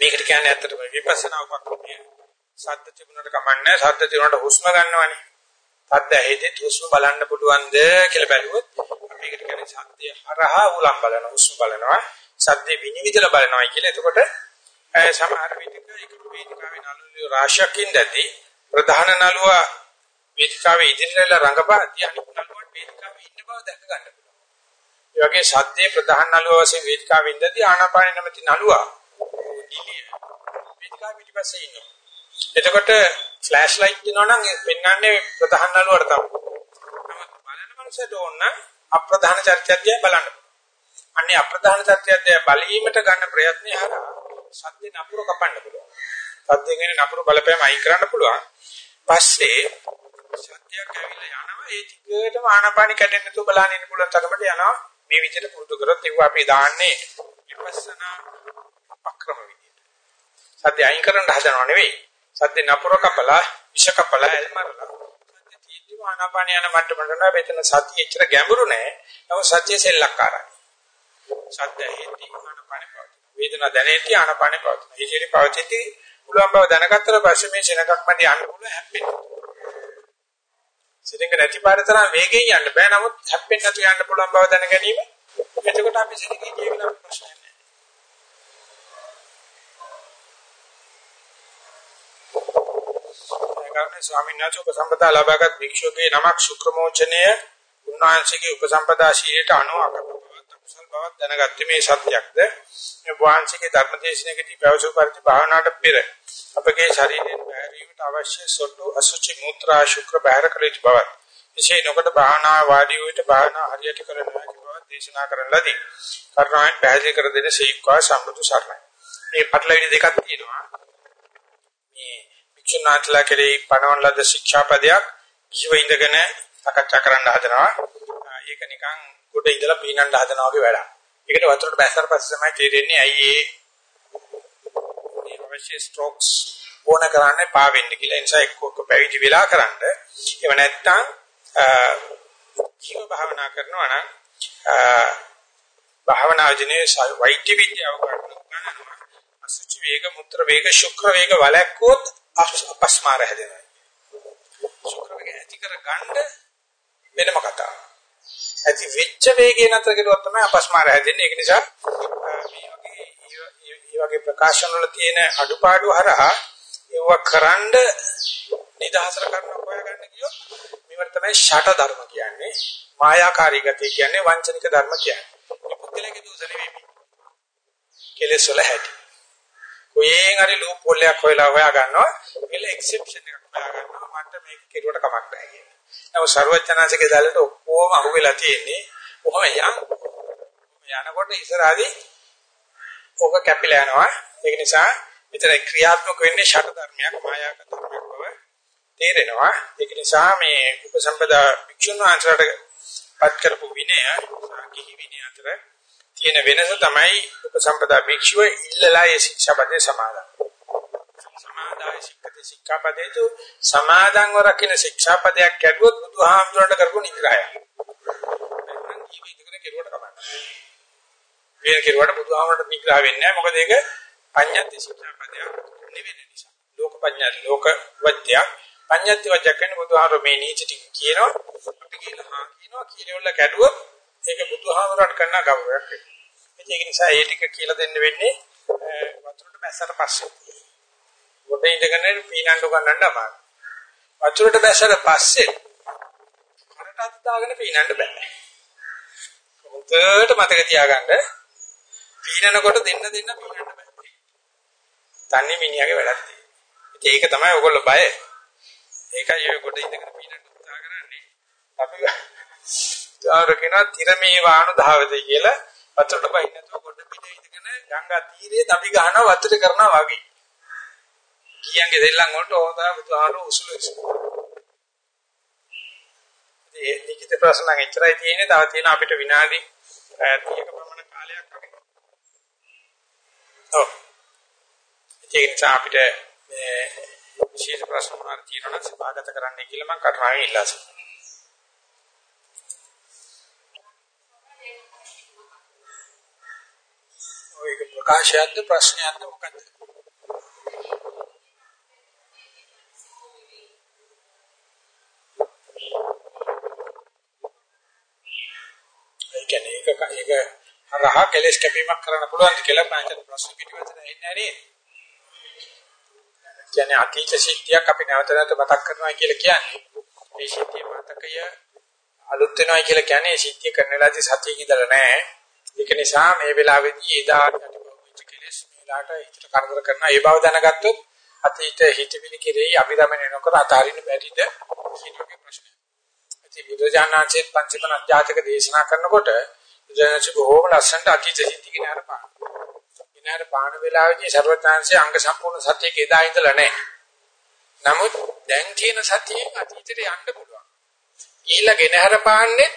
S1: මේකට කියන්නේ ඇත්තටම විපස්සනා උපක්‍රමය. සද්ද තිබුණට කමන්නේ සද්ද තිබුණට හුස්ම ගන්නවනේ. සද්ද ඇහෙද්දි හුස්ම බලන්න පුළුවන්ද කියලා බැලුවොත් මේකට කියන්නේ සද්දය හරහා උලම් බලන හුස්ම බලනවා. සද්දේ විනිවිදලා බලනවා කියලා. එතකොට සමහර විටක එක වේදිකාවේ නළුලිය රාශියක් ඉඳදී ප්‍රධාන නළුව වේදිකාවේ ඉදිරියට රඟපාදී අනිත් නළුවට වේදිකාවේ ඉන්න බව දැක ගන්න පුළුවන්. ඒ වගේ සද්දේ ප්‍රධාන නළුව වශයෙන් වේදිකාවේ ඉඳදී ආනාපාන නැමැති නළුවා වේදිකාව පිටිපස්සේ ඉන්නවා. එතකොට ෆ්ලෑෂ් ලයිට් දෙනවා නම් පෙන්වන්නේ ප්‍රධාන නළුවට තමයි. නමුත් බලන මනුස්සයට ඕන අප්‍රධාන චර්චයක්ය බලන්න. අන්නේ අප්‍රධාන චර්චයක්ය බලීමට ගන්න ප්‍රයත්නය හරහා සද්දේ නපුර කපන්න පුළුවන්. සද්දෙන් එන නපුර බලපෑම අයින් කරන්න පුළුවන්. පස්සේ සත්‍යයක් ඇවිල්ලා යනවා ඒ ටිකටම ආනාපානි කැඩෙන්න තු බලන්න ඉන්න පුළුවන් තරමට යනවා. මේ විදිහට පුරුදු කරොත් ඒව අපි දාන්නේ විපස්සනා උපක්‍රම විදියට. සද්ද අයින් කරන්න හදනව නෙවෙයි. සද්ද නපුර කපලා, විෂ කපලා, එල්මරලා. සද්ද තීත්‍ය ආනාපාන යන මට්ටමට නෑ මෙතන සතිය එච්චර ගැඹුරු නෑ. නමුත් සතිය සෙල්ලක්කාරයි. සද්ද හේති ආනාපාන පවතින. වේදනා දැනෙති ආනාපාන පවතින. ඉතිරි පවතිති පුළුවන් බව දැනගත්තට පස්සේ මේ සෙනගක් මැද යන්න පුළුවන් හැප්පෙන්න. සිතින්ක නැති පාරතරම් වේගෙන් යන්න බෑ. නමුත් හැප්පෙන්න නැතු යන්න පුළුවන් බව දැන ගැනීම. එතකොට අපි සිතින්කේ ජීවිත ප්‍රශ්නයක් ගෞරවනීය ස්වාමීන් වහන්සේ උපසම්පදා ලබාගත් භික්ෂුවගේ නමක් ශුක්‍රමෝචනය උන්වහන්සේගේ උපසම්පදා ශීලයට අනුව අකපවත් අකුසල් බවක් දැනගත්තේ මේ සත්‍යයක්ද? මේ වහන්සේගේ ධර්මදේශනයේදී පැවසු පරිදි භාවනාවට පෙර අපගේ ශරීරයෙන් බැහැරීමට අවශ්‍ය සොට්ටු අසුචි මුත්‍රා ශුක්‍ර බැහැර කළ යුතු බවත් එසේ නොකොට භාවනා වාඩි වූ විට භාවනා හරියට කළ නොහැකි බව දේශනා කරන ලදී කරුණාවෙන් පැහැදිලි කර දෙන සීක්වා සම්බුදු සරණයි මේ පටලවිලි දෙකක් තියෙනවා මේ වික්ෂුනාත්ලා කෙරෙහි පනවන ලද ශික්ෂාපදයක් ජීව ඉඳගෙන සාකච්ඡා කරන්න හදනවා. ඒක නිකන් ගොඩ ඉඳලා පීනන්න හදනවා වගේ වැඩක්. ඒකට වතුරට බැස්සට පස්සේ තමයි තේරෙන්නේ ඇයි ඒ අවශ්‍ය ස්ට්‍රෝක්ස් ඕන කරන්නේ පාවෙන්න කියලා. ඒ නිසා එක්ක පැවිදි වෙලා කරන්න. එහෙම නැත්නම් ජීව භාවනා කරනවා නම් භාවනාවදීනේ වෛද්‍ය විද්‍යාව කරනවා. අසුචි වේග, මුත්‍ර වේග, ශුක්‍ර වේග වලක්කොත් අපස්මාර හැදෙනවා. ශුක්‍රවේගය ඇති කර ගන්න වෙනම කතාවක්. ඇති වෙච්ච වේගය නතර කරුවොත් තමයි අපස්මාර හැදෙන්නේ. ඒක නිසා මේ වගේ මේ වගේ ප්‍රකාශන වල තියෙන අඩුපාඩු හරහා ඒව කරන්ඩ නිදහසට කරන හොයාගන්න කියොත් මේවට තමයි ෂට ධර්ම කියන්නේ. මායාකාරී ගතිය කියන්නේ වංචනික ධර්ම කියන්නේ. මේ පුද්ගලයාගේ දෝෂ නෙවෙයි. කෙලෙස් වල හැටි. කොහෙන් හරි ලූප් හොල්ලයක් හොයලා හොයා ගන්නවා. ඒල එක්සෙප්ෂන් එකක් හොයා ගන්නවා. මට මේක කෙරුවට කමක් නැහැ කියන්නේ. නමුත් ਸਰවඥාන්සේගේ දැලට ඔක්කොම අහුවෙලා තියෙන්නේ. කොහොම යන් යනකොට ඉස්සරහදී ඕක කැපිලා යනවා. ඒක නිසා විතර ක්‍රියාත්මක වෙන්නේ ෂට ධර්මයක් මායාක ධර්මයක් බව තේරෙනවා. ඒක නිසා මේ උපසම්පදා භික්ෂුන් වහන්සේලාට පත් කරපු විනය සාගිහි විනය අතර තියෙන වෙනස තමයි උපසම්පදා භික්ෂුව ඉල්ලලා ඒ ශික්ෂාපදේ සමාදන්. සමාදාය සික්කති ශික්ෂාපදේතු සමාදන්ව රකින්න ශික්ෂාපදයක් කැඩුවොත් බුදුහාමුදුරන්ට කරපු නිග්‍රහය. මම ජීවිත ඉදගෙන කෙරුවට කමක්. වෙන කෙරුවට බුදුහාමුදුරන්ට නිග්‍රහ වෙන්නේ නැහැ. මොකද ඒක පඤ්ඤාති ශික්ෂාපදයක් නෙවෙන නිසා. ලෝක පඤ්ඤාති ලෝක වෛද්‍යයක් පඤ්ඤාති වෛද්‍යයක් කියන්නේ බුදුහාරෝ මේ නීච ටික කියනවා අපි කියලා හා කියනවා කියනවල කැඩුවොත් ඒක බුදුහාමරට කරන ගෞරවයක් වෙනවා. ඒක නිසා ඒ ටික කියලා දෙන්න වෙන්නේ වතුරට බැස්සට පස්සේ. ගොඩ ඉඳගෙන පීනන්න ගන්නන්න අමාරුයි. වතුරට බැස්සට පස්සේ කරටත් දාගෙන පීනන්න බෑ. හොඳට මතක තියාගන්න පීනනකොට දෙන්න දෙන්න පීනන්න බෑ. තන්නේ මිනිහාගේ වැඩක් තියෙනවා. ඒක තමයි ඔයගොල්ලෝ බය. ඒකයි ඔය කොට ඉඳගෙන පීනන්න උත්සාහ කරන්නේ. අපි ආරකින තිරමේ වාණු ධාවතේ කියලා වතුරට බයි නැතුව කොට පිට ඉඳගෙන ගංගා තීරයේ දපි ගහනවා වතුර කරනවා වගේ. කියන්ගේ දෙල්ලන් වලට ඕදා බුදුහාරු උසුළු ඉස්සු. ඒ ලිඛිත ප්‍රශ්න නම් එච්චරයි තියෙන්නේ. තව තියෙන අපිට විනාඩි 30ක පමණ කාලයක් වගේ. ඔව්. ඒ නිසා අපිට මේ විශේෂ ප්‍රශ්න මාර්ග තියෙනවා නම් සභාගත කරන්න කියලා මම කටහඬ ඉල්ලා සිටිනවා. ඔය ප්‍රකාශයක්ද ප්‍රශ්නයක්ද මොකක්ද? ඒ කියන්නේ ඒක ඒක හරහා කෙලස් කැපීමක් කරන්න පුළුවන් කියලා මම ප්‍රශ්න පිටිපස්සට එන්නේ නේද? කියන්නේ අතීත සිද්ධියක් අපි නැවත නැවත මතක් කරනවා කියලා කියන්නේ. මේ සිද්ධිය මතකය අලුත් වෙනවා කියලා කියන්නේ සිද්ධිය කරන වෙලාවේදී සතියේ ඉඳලා නැහැ. ඒක නිසා මේ වෙලාවේදී එදා යටිපොවිච්ච කෙලස් මේලාට හිතට කරදර කරන ඒ බව දැනගත්තොත් අතීත හිතවිලි කෙරෙහි අභිරමණය නොකර අතාරින්න බැරිද කියන එක ප්‍රශ්නය. ඉතින් බුදුජානනාංශයේ පංචපන අධ්‍යාතක දේශනා කරනකොට බුදුජානනාංශ බොහෝම ලස්සනට අතීත සිද්ධි කියන අරපා. විනාඩ පාන වේලාවේදී ਸਰවඥාන්සේ අංග සම්පූර්ණ සත්‍යයේ එදා ඉඳලා නැහැ. නමුත් දැන් තියෙන සත්‍යයෙන් අතීතයට යන්න පුළුවන්. ඊළඟ ගෙනහැර පාන්නේ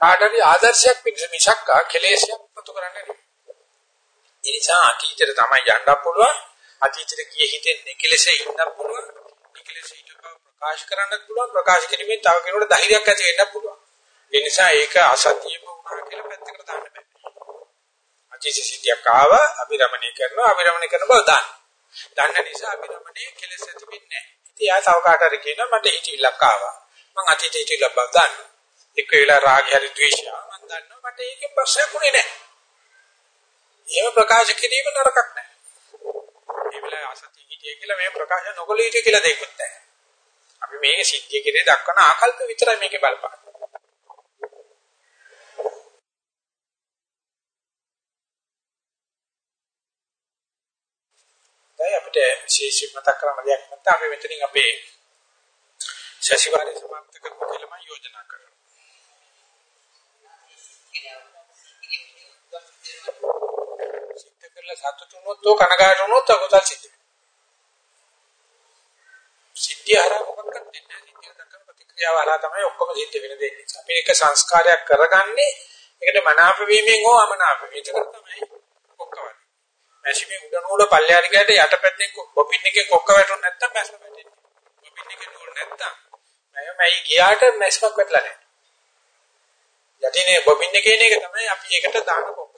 S1: කාට හරි ආදර්ශයක් පිණිස මිසක් කෙලෙසයක් පතු කරන්නේ නෙවෙයි. ඒ නිසා අතීතයට තමයි යන්න පුළුවන්. අතීතයට ගියේ හිතෙන්නේ කෙලෙසේ ඉන්න පුළුවන්. මේ කෙලෙසේ ඊට ප්‍රකාශ කරන්නත් පුළුවන්. ප්‍රකාශ කිරීමෙන් තව කෙනෙකුට ධෛර්යයක් ඇති වෙන්න පුළුවන්. ඒ නිසා ඒක අසත්‍යම වුණා කියලා පැත්තකට දාන්න බෑ. අතීත සිද්ධියක් ආව අභිරමණය කරනවා අභිරමණය කරන බව දන්න. දන්න නිසා අභිරමණය කෙලෙස ඇති වෙන්නේ නැහැ. ඉතින් යා තව කාට හරි කියනවා මට හිතවිල්ලක් ආවා. මං අතීත හිතවිල්ලක් බව දන්නවා. එක්ක වෙලා රාගය හරි ද්වේෂය මම දන්නවා මට ඒකෙන් ප්‍රශ්නයක් උනේ නැහැ. එහෙම ප්‍රකාශ කිරීම නරකක් නැහැ. මේ වෙලාවේ අසතිය හිටිය කියලා මේ ප්‍රකාශ නොකළ යුතුයි කියලා දෙයක්වත් නැහැ. අපි මේක සිද්ධිය කෙරේ දක්වන ආකල්ප විතරයි මේකේ බලපාන. දැන් අපිට විශේෂ මතක් කරන්න දෙයක් නැත්නම් අපි මෙතනින් අපේ සතිವಾರයේ සමාප්ත කරමු කියලා මම යෝජනා කරනවා. සිද්ධ කරලා සතුටු වුණොත් තෝ කනගාටු වුණොත් අකුසල් සිද්ධ වෙනවා. සිද්ධිය හරහා මොකක්ද දෙන්නේ නැහැ. සිද්ධිය දක්වන ප්‍රතික්‍රියාව හරහා තමයි ඔක්කොම සිද්ධ වෙන දෙන්නේ. අපි එක සංස්කාරයක් කරගන්නේ ඒකට මනාප වීමෙන් හෝ අමනාප වීමෙන්. ඒක තමයි ඔක්කොම. මැෂිමේ උඩ නූල පල්ලෙහාට ගියට යටපැත්තෙන් බොපින් එකේ කොක්ක වැටුනේ නැත්තම් මැස්ම වැටෙන්නේ. බොපින් එකේ නූල් නැත්තම් මම මයි ගියාට මැස්මක් වැටලා නැහැ. යටිනේ බොබින් එකේ නේක තමයි අපි ඒකට දාන කොක්ක.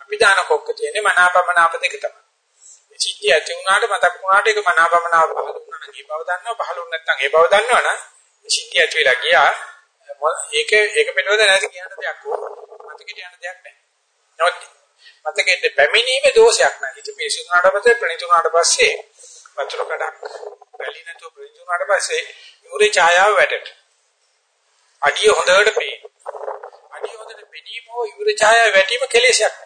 S1: අපි දාන කොක්ක තියෙන්නේ මනාපමනාප දෙක තමයි. මේ සිද්ධිය ඇති වුණාට මතක් වුණාට ඒක මනාපමනාප පහළ වුණා නම් ඒ බව දන්නවා පහළ වුණ නැත්නම් ඒ බව දන්නවනම් මේ සිද්ධිය ඇති වෙලා ගියා. ඒක ඒක පිටවද නැති කියන දෙයක් ඕ. මතකෙට යන දෙයක් නැහැ. නමුත් මතකෙට පැමිණීමේ දෝෂයක් නැහැ. ඉතින් පිරිසුදුනාට පස්සේ ප්‍රණිතුනාට පස්සේ වතුර කඩක් වැලි නැතුව ප්‍රණිතුනාට පස්සේ යූරේ ඡායාව වැටෙනවා. අඩිය හොඳට පේන. අඩිය හොඳට පෙනීම හෝ යුර ඡායාව වැටීම කෙලෙසයක්.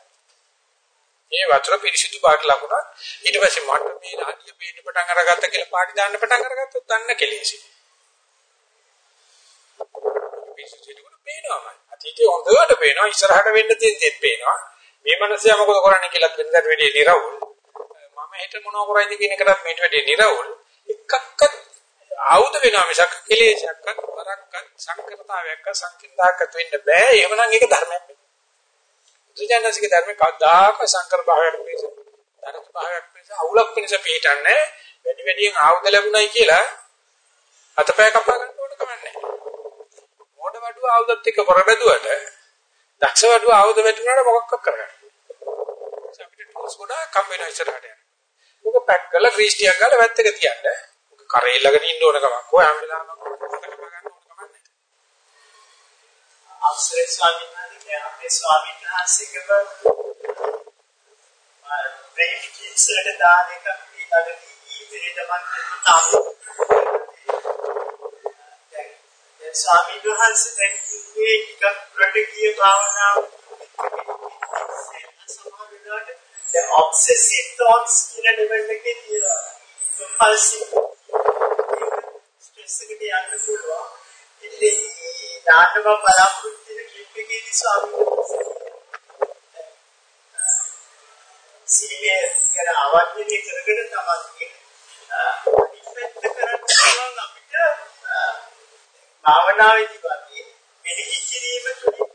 S1: මේ වතුර පිරිසිදු පාට ලකුණ ඊට පස්සේ මට මේ අඩිය පේන්න පටන් අරගත්ත කියලා පාටි දාන්න පටන් අරගත්තොත් අන්න කෙලෙසි. පිරිසිදුට පේනවා. අතීතේ හොඳට පේනවා ඉස්සරහට වෙන්න තියෙන දේත් පේනවා. මේ මිනිස්සයා මොකද කරන්නේ කියලා වෙනදට වැඩි නිරවුල්. මම හෙට මොනව කරයිද කියන එකටත් මේට වැඩි නිරවුල්. එකක්වත් ආයුධ වෙනවා මිසක් කෙලෙසයක්වත් වරක්වත් සංකෘතාවයක්වත් සංකීර්ණතාවයක්වත් වෙන්න බෑ. එහෙමනම් ඒක ධර්මයක් නෙවෙයි. බුදුජානසික ධර්මේ කවදාක සංකර භාවයක් පිණිස, ධර්ම භාවයක් පිණිස, අවුලක් පිණිස පිටින්නේ වැඩි වැඩියෙන් ආයුධ ලැබුණයි කියලා අතපය කපා ගන්න ඕන කමන්නේ. මොඩ වඩුව ආයුධත් එක්ක කරබැදුවට දක්ෂ වඩුව ආයුධ වැටුණාට මොකක්වත් කරගන්න. අපිට බවුන්ස් ගොඩාක් කම් වෙනවා ඉස්සරහට යන. මොක පැක් කරලා ග්‍රීස් ටිකක් ගාලා වැත්තක තියන්න. මොක කරේ ළඟට ඉන්න ඕන කමක්. ඔය හැම වෙලාවෙම මතක ගන්න ඕන කමක් නැහැ.
S2: අවසරයි ස්වාමීන් වහන්සේ අපේ ස්වාමීන් වහන්සේගම බ්‍රේන් කිල්ස්ලට දාන එක මේ ළඟදී ඊමේල් එකක් තාම දැන් ස්වාමීන් වහන්සේ දැන් කිව්වේ ටිකක් ප්‍රට ගිය භාවනාව සමහර වෙලාවට දැන් obsessive thoughts කියන level එකේ තියෙනවා compulsive ස්ට්‍රෙස් එකට යන්න පුළුවන් ඉතින් නාටක බලාපොරොත්තු වෙන ක්ලිප් එකේදී ස්වාමීන් වහන්සේ සීලය ගැන අවධානය කරගෙන තමයි ඉක්මනට කරන්න පුළුවන් අපිට භාවනාවේදී වගේ මෙනෙහි කිරීම තුළින්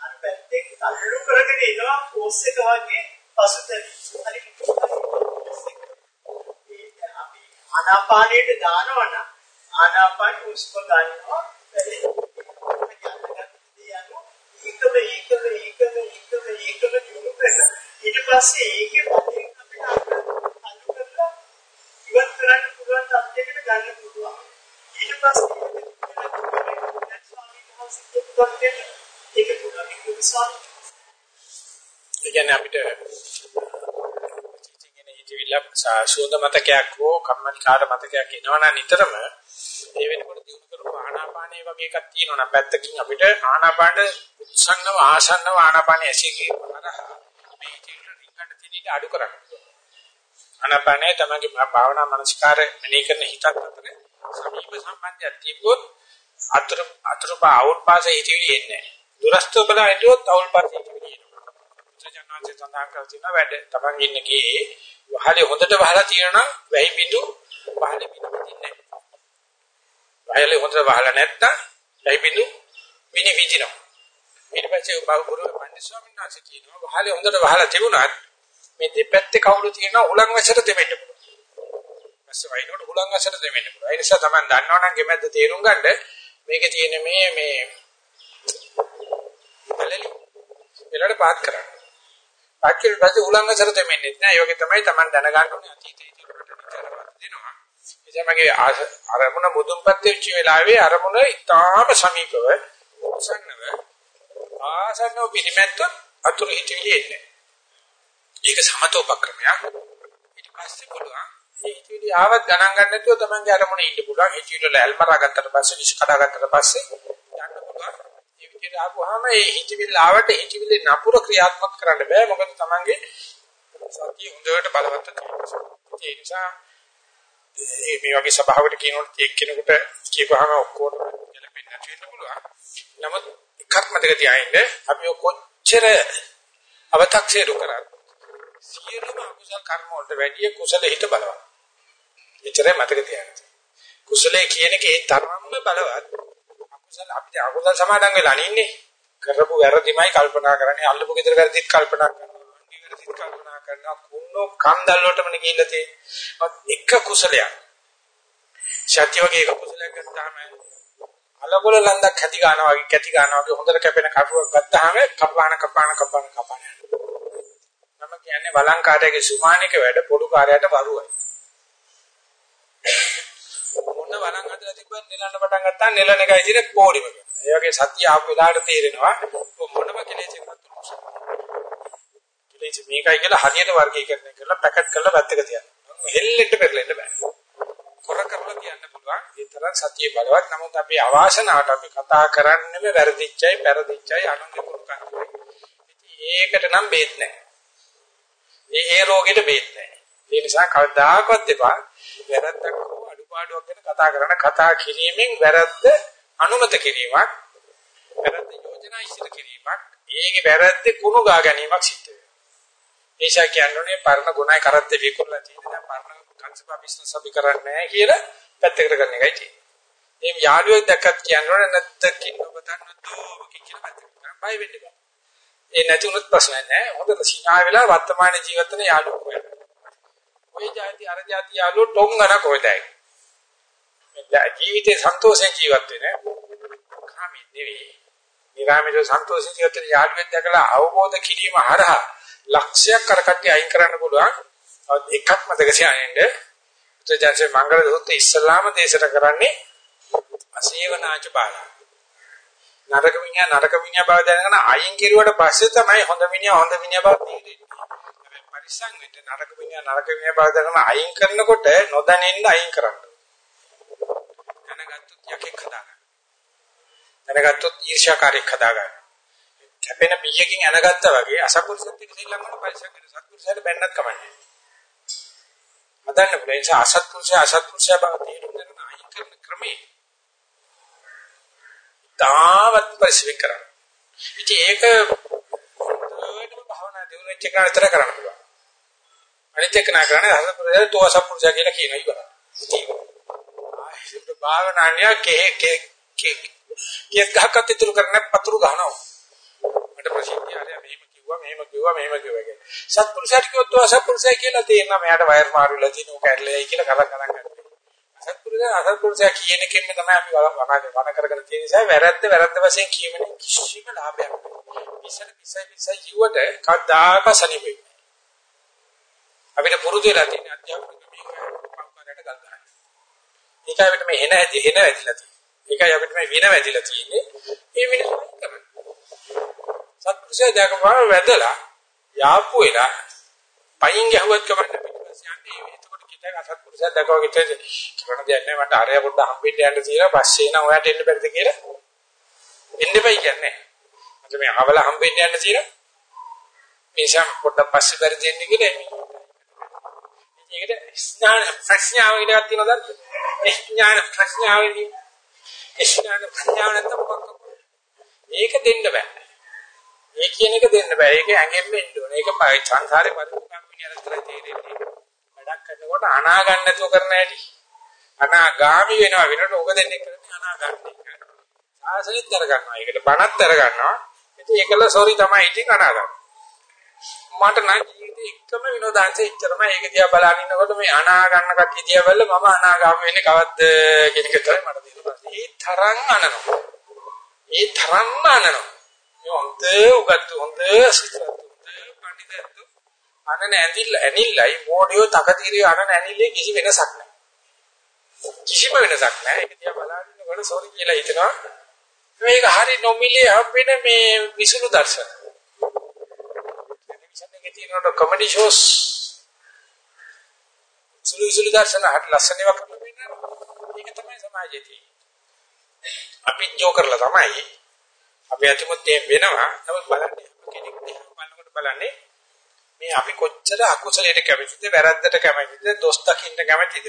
S2: අර පැත්තෙන් අල්ලු කරගෙන එනවා පෝස් එක වගේ පසුතැවි. හරි අපි ආනාපානයට දානවනම් ආනාපාන උස්ම ගන්නවා ඒකම ඒකම ඒකම ඒකම ඒකම දිනු කරලා ඊට පස්සේ ඒකේ වලින් අපිට අල්ලු කරලා ඉවත් කරන්න පුළුවන් තත්යකට ගන්න පුළුවන්. ඊට පස්සේ ඒක තුනක් විශ්වාස
S1: කියන්නේ අපිට චීචින් එන හිතවිල්ල සුවඳ මතකයක් හෝ කම්මල්කාර මතකයක් එනවනම් නිතරම ඒ වෙනකොට දිනු කරපු ආනාපානයේ වගේ එකක් තියෙනවා නම් පැත්තකින් අපිට ආනාපාන උත්සන්නව ආසන්නව ආනාපාන ඇසිකේ හරහා මේ හිතවිල්ල රින්ගට තියෙන අඩු කරන්න. ආනාපානයේ තමගේ භාවනා මනස්කාර මෙනෙහි කරන හිතක් අතර සමීප සම්බන්ධයක් තිබුත් අතුරු අතුරු බාවුත් පාසේ හිතවිලි එන්නේ නැහැ. දුරස්ත බලා හිටියොත් අවුල් පාසේ හිතවිලි එනවා. සජනාංශය සඳහන් කර තියෙන වැඩ තමන් ඉන්න ගේ වහලේ හොඳට වහලා තියෙනවා වැහි බිඳු වහලේ බිඳු තින්නේ නැහැ. වහලේ හොඳට වහලා නැත්තම් වැහි බිඳු මිනි විදිනවා. ඊට පස්සේ බහුගුරු පණ්ඩිත ස්වාමීන් වහන්සේ කියනවා වහලේ හොඳට වහලා තිබුණත් මේ දෙපැත්තේ කවුරු තියෙනවා උලන් වැසට දෙමෙන්න පුළුවන්. පස්සේ වයින්කොට හුලං අසර දෙවෙන්න පුළුවන්. ඒ නිසා තමයි දන්නවනම් ගෙමැද්ද තේරුම් ගන්න මේකේ තියෙන මේ මේ බලලි වෙලට පාත් කරන්න. පාත් කියලා පස්සේ හුලං අසර දෙවෙන්නේ නැහැ. ඒ වගේ තමයි Taman දැනගන්න ඕනේ අතීතයේ ඉතිරට විචාරවත් දෙනවා. එනිසා මගේ අරමුණ මුදුන්පත් වෙච්ච වෙලාවේ අරමුණ ඉතාම සමීපව උසන්නව ආසන්නව පිළිමැත්ත අතුරු හිතවිලි එන්නේ. ඒක සමතෝපක්‍රමයක්. ඊට පස්සේ පුළුවන් හිතවිලි ආවත් ගණන් ගන්න නැතුව තමන්ගේ අරමුණේ ඉන්න පුළුවන්. හිතවිලි වල ඇල්මරා ගත්තට පස්සේ නිෂ් කඩා ගත්තට පස්සේ යන්න පුළුවන්. මේ විදිහට ආපුවාම මේ හිතවිලි ආවට හිතවිලි නපුර ක්‍රියාත්මක කරන්න බෑ. මොකද තමන්ගේ සතිය හොඳට බලවත් තියෙනවා. ඒ නිසා මේ වගේ සභාවකට කියනකොට එක්කෙනෙකුට කියපුවාම ඔක්කොම ගැලපෙන්නේ නැති වෙන්න පුළුවන්. නමුත් එකක් මතක තියාගන්න අපි කොච්චර අව탁සීරු කරත් සියලුම අකුසල කර්ම වලට වැඩිය කුසල හිත බලවත්. මෙච්චරයි මතක තියාගන්න. කුසලයේ කියන එකේ තරම්ම බලවත්. අකුසල අපිට අකුසල සමාදන් වෙලා නින්නේ. කරපු වැරදිමයි කල්පනා කරන්නේ. අල්ලපු ගෙදර වැරදිත් කල්පනා කරනවා. අන්ති වැරදිත් කල්පනා කරනවා. කුණෝ කන්දල් වලටම ගිහිල්ලා තියෙන්නේ. එක කුසලයක්. සත්‍ය වගේ එක කුසලයක් ගත්තාම අලගොල ලන්දක් හැටි ගන්නවා වගේ කැටි ගන්නවා වගේ හොඳට කැපෙන කටුවක් ගත්තාම කපාන කපාන කපාන කපාන. මම කියන්නේ වළංකාරයේ සුමානික වැඩ පොඩු කාර්යයට වරුවයි. මොන වරන් හදලා තිබ්බත් නෙලන්න පටන් ගත්තා නෙලන එකයි ඉතින් පොඩිම. ඒ වගේ සත්‍ය ආපු වෙලාවට තේරෙනවා මොනම කෙලෙසකින්වත් උනසක්. කෙලෙස් මේකයි කියලා හරියට වර්ගීකරණය කරලා පැකට් කරලා පැත්තක තියන්න. හෙල්ලෙන්න පෙරලෙන්න බෑ. කොර කරලා කියන්න පුළුවන්. ඒ තරම් සතිය බලවත්. නමුත් අපි අවාසනාවට අපි කතා කරන්නේ වැරදිච්චයි, පෙරදිච්චයි අනුන්ගේ කුරුකන්. ඒකට නම් බේත් නැහැ. ඒ ඒ රෝගෙට බේත් නැහැ. ඒ නිසා කවදාකවත් එපා වැරද්දක් හෝ අඩුපාඩුවක් ගැන කතා කරන කතා කිරීමෙන් වැරද්ද අනුමත කිරීමක් වැරද්ද යෝජනා ඉදිරි කිරීමක් ඒකේ වැරද්ද කුණු ගා ගැනීමක් සිද්ධ වෙනවා ඒසා කියන්නේ පරණ ගුණයි කරත් විකුණලා තියෙන දැන් පරණ කන්සප්ට් බිස්නස් අපි කරන්නේ නැහැ කියලා පැත්තකට කරන එකයි තියෙන්නේ. එම් යාළුවෙක් දැක්කත් කියනවනේ නැත්නම් කින්නොබ දන්නතෝ කිචිල පැත්තකට කරන් බය වෙන්න බෑ. ඒ නැති උනත් ප්‍රශ්නයක් නැහැ. හොඳට සිනා වෙලා වර්තමාන ජීවිතේ යාළුවෝ වෙන්න. ওই જાති අර જાති යාළුවෝ ටොංගන කොහෙදයි. ජීවිතේ සන්තෝෂයෙන් ජීවත් වෙන්නේ කාමී නෙවෙයි. නිරාමිත සන්තෝෂයෙන් ජීවත් වෙන යාළුවෙක් දැකලා අවබෝධ කිරීම හරහා ලක්ෂයක් අර කට්ටිය අයින් කරන්න පුළුවන්. එකක් මතක තියාගන්න. බුදුජානක මංගල දොත් ඉස්ලාම දේශන කරන්නේ අසේවනාච බාලා. නරක විඤ්ඤා නරක විඤ්ඤා බව දැනගෙන අයින් කෙරුවට පස්සේ තමයි හොඳ විඤ්ඤා හොඳ විඤ්ඤා බව තේරෙන්නේ. හැබැයි පරිස්සම් වෙන්න නරක විඤ්ඤා නරක විඤ්ඤා බව දැනගෙන අයින් කරනකොට නොදැනෙන්න අයින් කරන්න. දැනගත්තොත් යකෙක් හදාගන්න. දැනගත්තොත් ඊර්ෂ්‍යාකාරයක් හදාගන්න. කැපෙන පීයකින් ඇනගත්තා වගේ අසකුරුසත් එක්ක ශ්‍රී ලංකාවේ පරිස්සම් වෙන සත්පුරුෂයාට බැන්නත් කමන්නේ. මදන්න පුළුවන් නිසා අසත්පුරුෂයා අසත්පුරුෂයා බව තේරුම් ගන්න අයින් කරන ක්‍රමේ තාවත් පරිස්සම් කරන්න. ඉතින් ඒක හොඳටම භාවනා දිනු වෙච්ච එක විතර කරන්න පුළුවන්. අනිත් එක නා කරන්නේ අසත්පුරුෂයා තෝ අසත්පුරුෂයා කියලා කියනවා ඉවරයි. ඉතින් ආයෙත් භාවනානිය කේ කේ කේ කේ ගහකට ඉතුරු කරන්නේ පතුරු ගහනවා. මට ප්‍රසිද්ධිය ආරය මෙහෙම කිව්වා මෙහෙම කිව්වා මෙහෙම කිව්වා කියලා. සත්පුරුෂයාට කිව්වොත් ඔය අසත්පුරුෂයා කියලා තේරෙනවා මෙයාට වයර් මාරු වෙලා තියෙන උක ඇරලයි කියලා කලක් කලක් කරනවා. අසත්පුරුෂයා අසත්පුරුෂයා කියන එකෙන්ම තමයි අපි වණ වණ කරගෙන තියෙන නිසා වැරද්ද වැරද්ද වශයෙන් කියවෙන කිසිම ලාභයක් නැහැ. ඉස්සර පිසයි පිසයි කිව්වට කවදාක සනිපෙන්නේ. අපිට පුරුදු වෙලා තියෙන අධ්‍යාපනික මේක පම්පාරයට ගල් ගන්න. ඒකයි අපිට මේ එන ඇදි එන ඇදිලා තියෙන්නේ. ඒකයි අපිට මේ වින වැදිලා තියෙන්නේ. මේ මිනිස්සු කරන්නේ. සත්පුරුෂය දැකපුවා වැදලා යාපු වෙලා පයින් ගැහුවත් කමන්න පිටිපස්ස යන්නේ එතකොට කිතක අසත්පුරුෂය දැකවා කිතේ කරන දෙයක් නෑ මට අරය පොඩ්ඩ හම්බෙන්න යන්න තියෙනවා පස්සේ නම් ඔයාට එන්න බැරිද කියලා? එන්න බයි කියන්නේ මට මේ අවල හම්බෙන්න යන්න තියෙනවා මේසම් පොඩ්ඩක් පස්සේ බැරි දෙන්නේ කියලා ඒකට ස්ඥාන ප්‍රඥාව කියලා තියෙනවා දන්න ස්ඥාන ප්‍රඥාවේදී. ස්ඥාන ප්‍රඥාව නැත්නම් මොකක්ද? ඒක දෙන්න බෑ. මේ කියන එක දෙන්න බෑ. ඒක ඇඟෙන් වෙන්න ඕනේ. ඒක සංසාරේ පරිපූර්ණ විඤ්ඤාණතර තේරෙන්නේ. වැඩක් කරනකොට අනා ගන්න නැතුව කරන හැටි. අනාගාමි වෙනවා වෙනකොට ඕක දෙන්නේ කරන්නේ අනාගාමි. සාසනෙත් කර ගන්නවා. ඒකට බණත් කර ගන්නවා. ඉතින් ඒකල සෝරි තමයි ඉතින් අනාගාමි. මට නම් ජීවිතේ එකම විනෝදාංශය ඉච්චරම ඒක දිහා බලන ඉන්නකොට මේ අනා ගන්න කට්ටිය දිහා බලලා මම අනාගාමි වෙන්නේ කවද්ද කියන එක තමයි මට තේරෙන්නේ. ඒ තරම් අනනවා. ඒ තරම්ම අනනවා. හොඳ උගත්තු හොඳ සිතතු හොඳ පඬිදත්තු අනන ඇඳිල්ල ඇනිල්ලයි. මොඩියෝ තකතිරිය අනන ඇනිල්ලේ කිසි වෙනසක් නැහැ. කිසිම වෙනසක් නැහැ. ඒක දිහා බලනකොට සෝරි කියලා හිතනවා. මේක හරි නොමිලේ අපින මේ විසුණු දර්ශන. ටෙලිවිෂන් එකේ තියෙන කොමඩි ෂෝස් සුළු සුළු දර්ශන හරි ලස්සනව කරලා පෙන්නනවා. ඒක තමයි සමාජයේ තියෙන්නේ. අපි ජෝ කරලා තමයි අපි අතමුත් මේ වෙනවා. නමුත් බලන්න කෙනෙක් බලනකොට බලන්නේ මේ අපි කොච්චර අකුසලයට කැමතිද, වැරද්දට කැමතිද, දොස් දකින්න කැමතිද?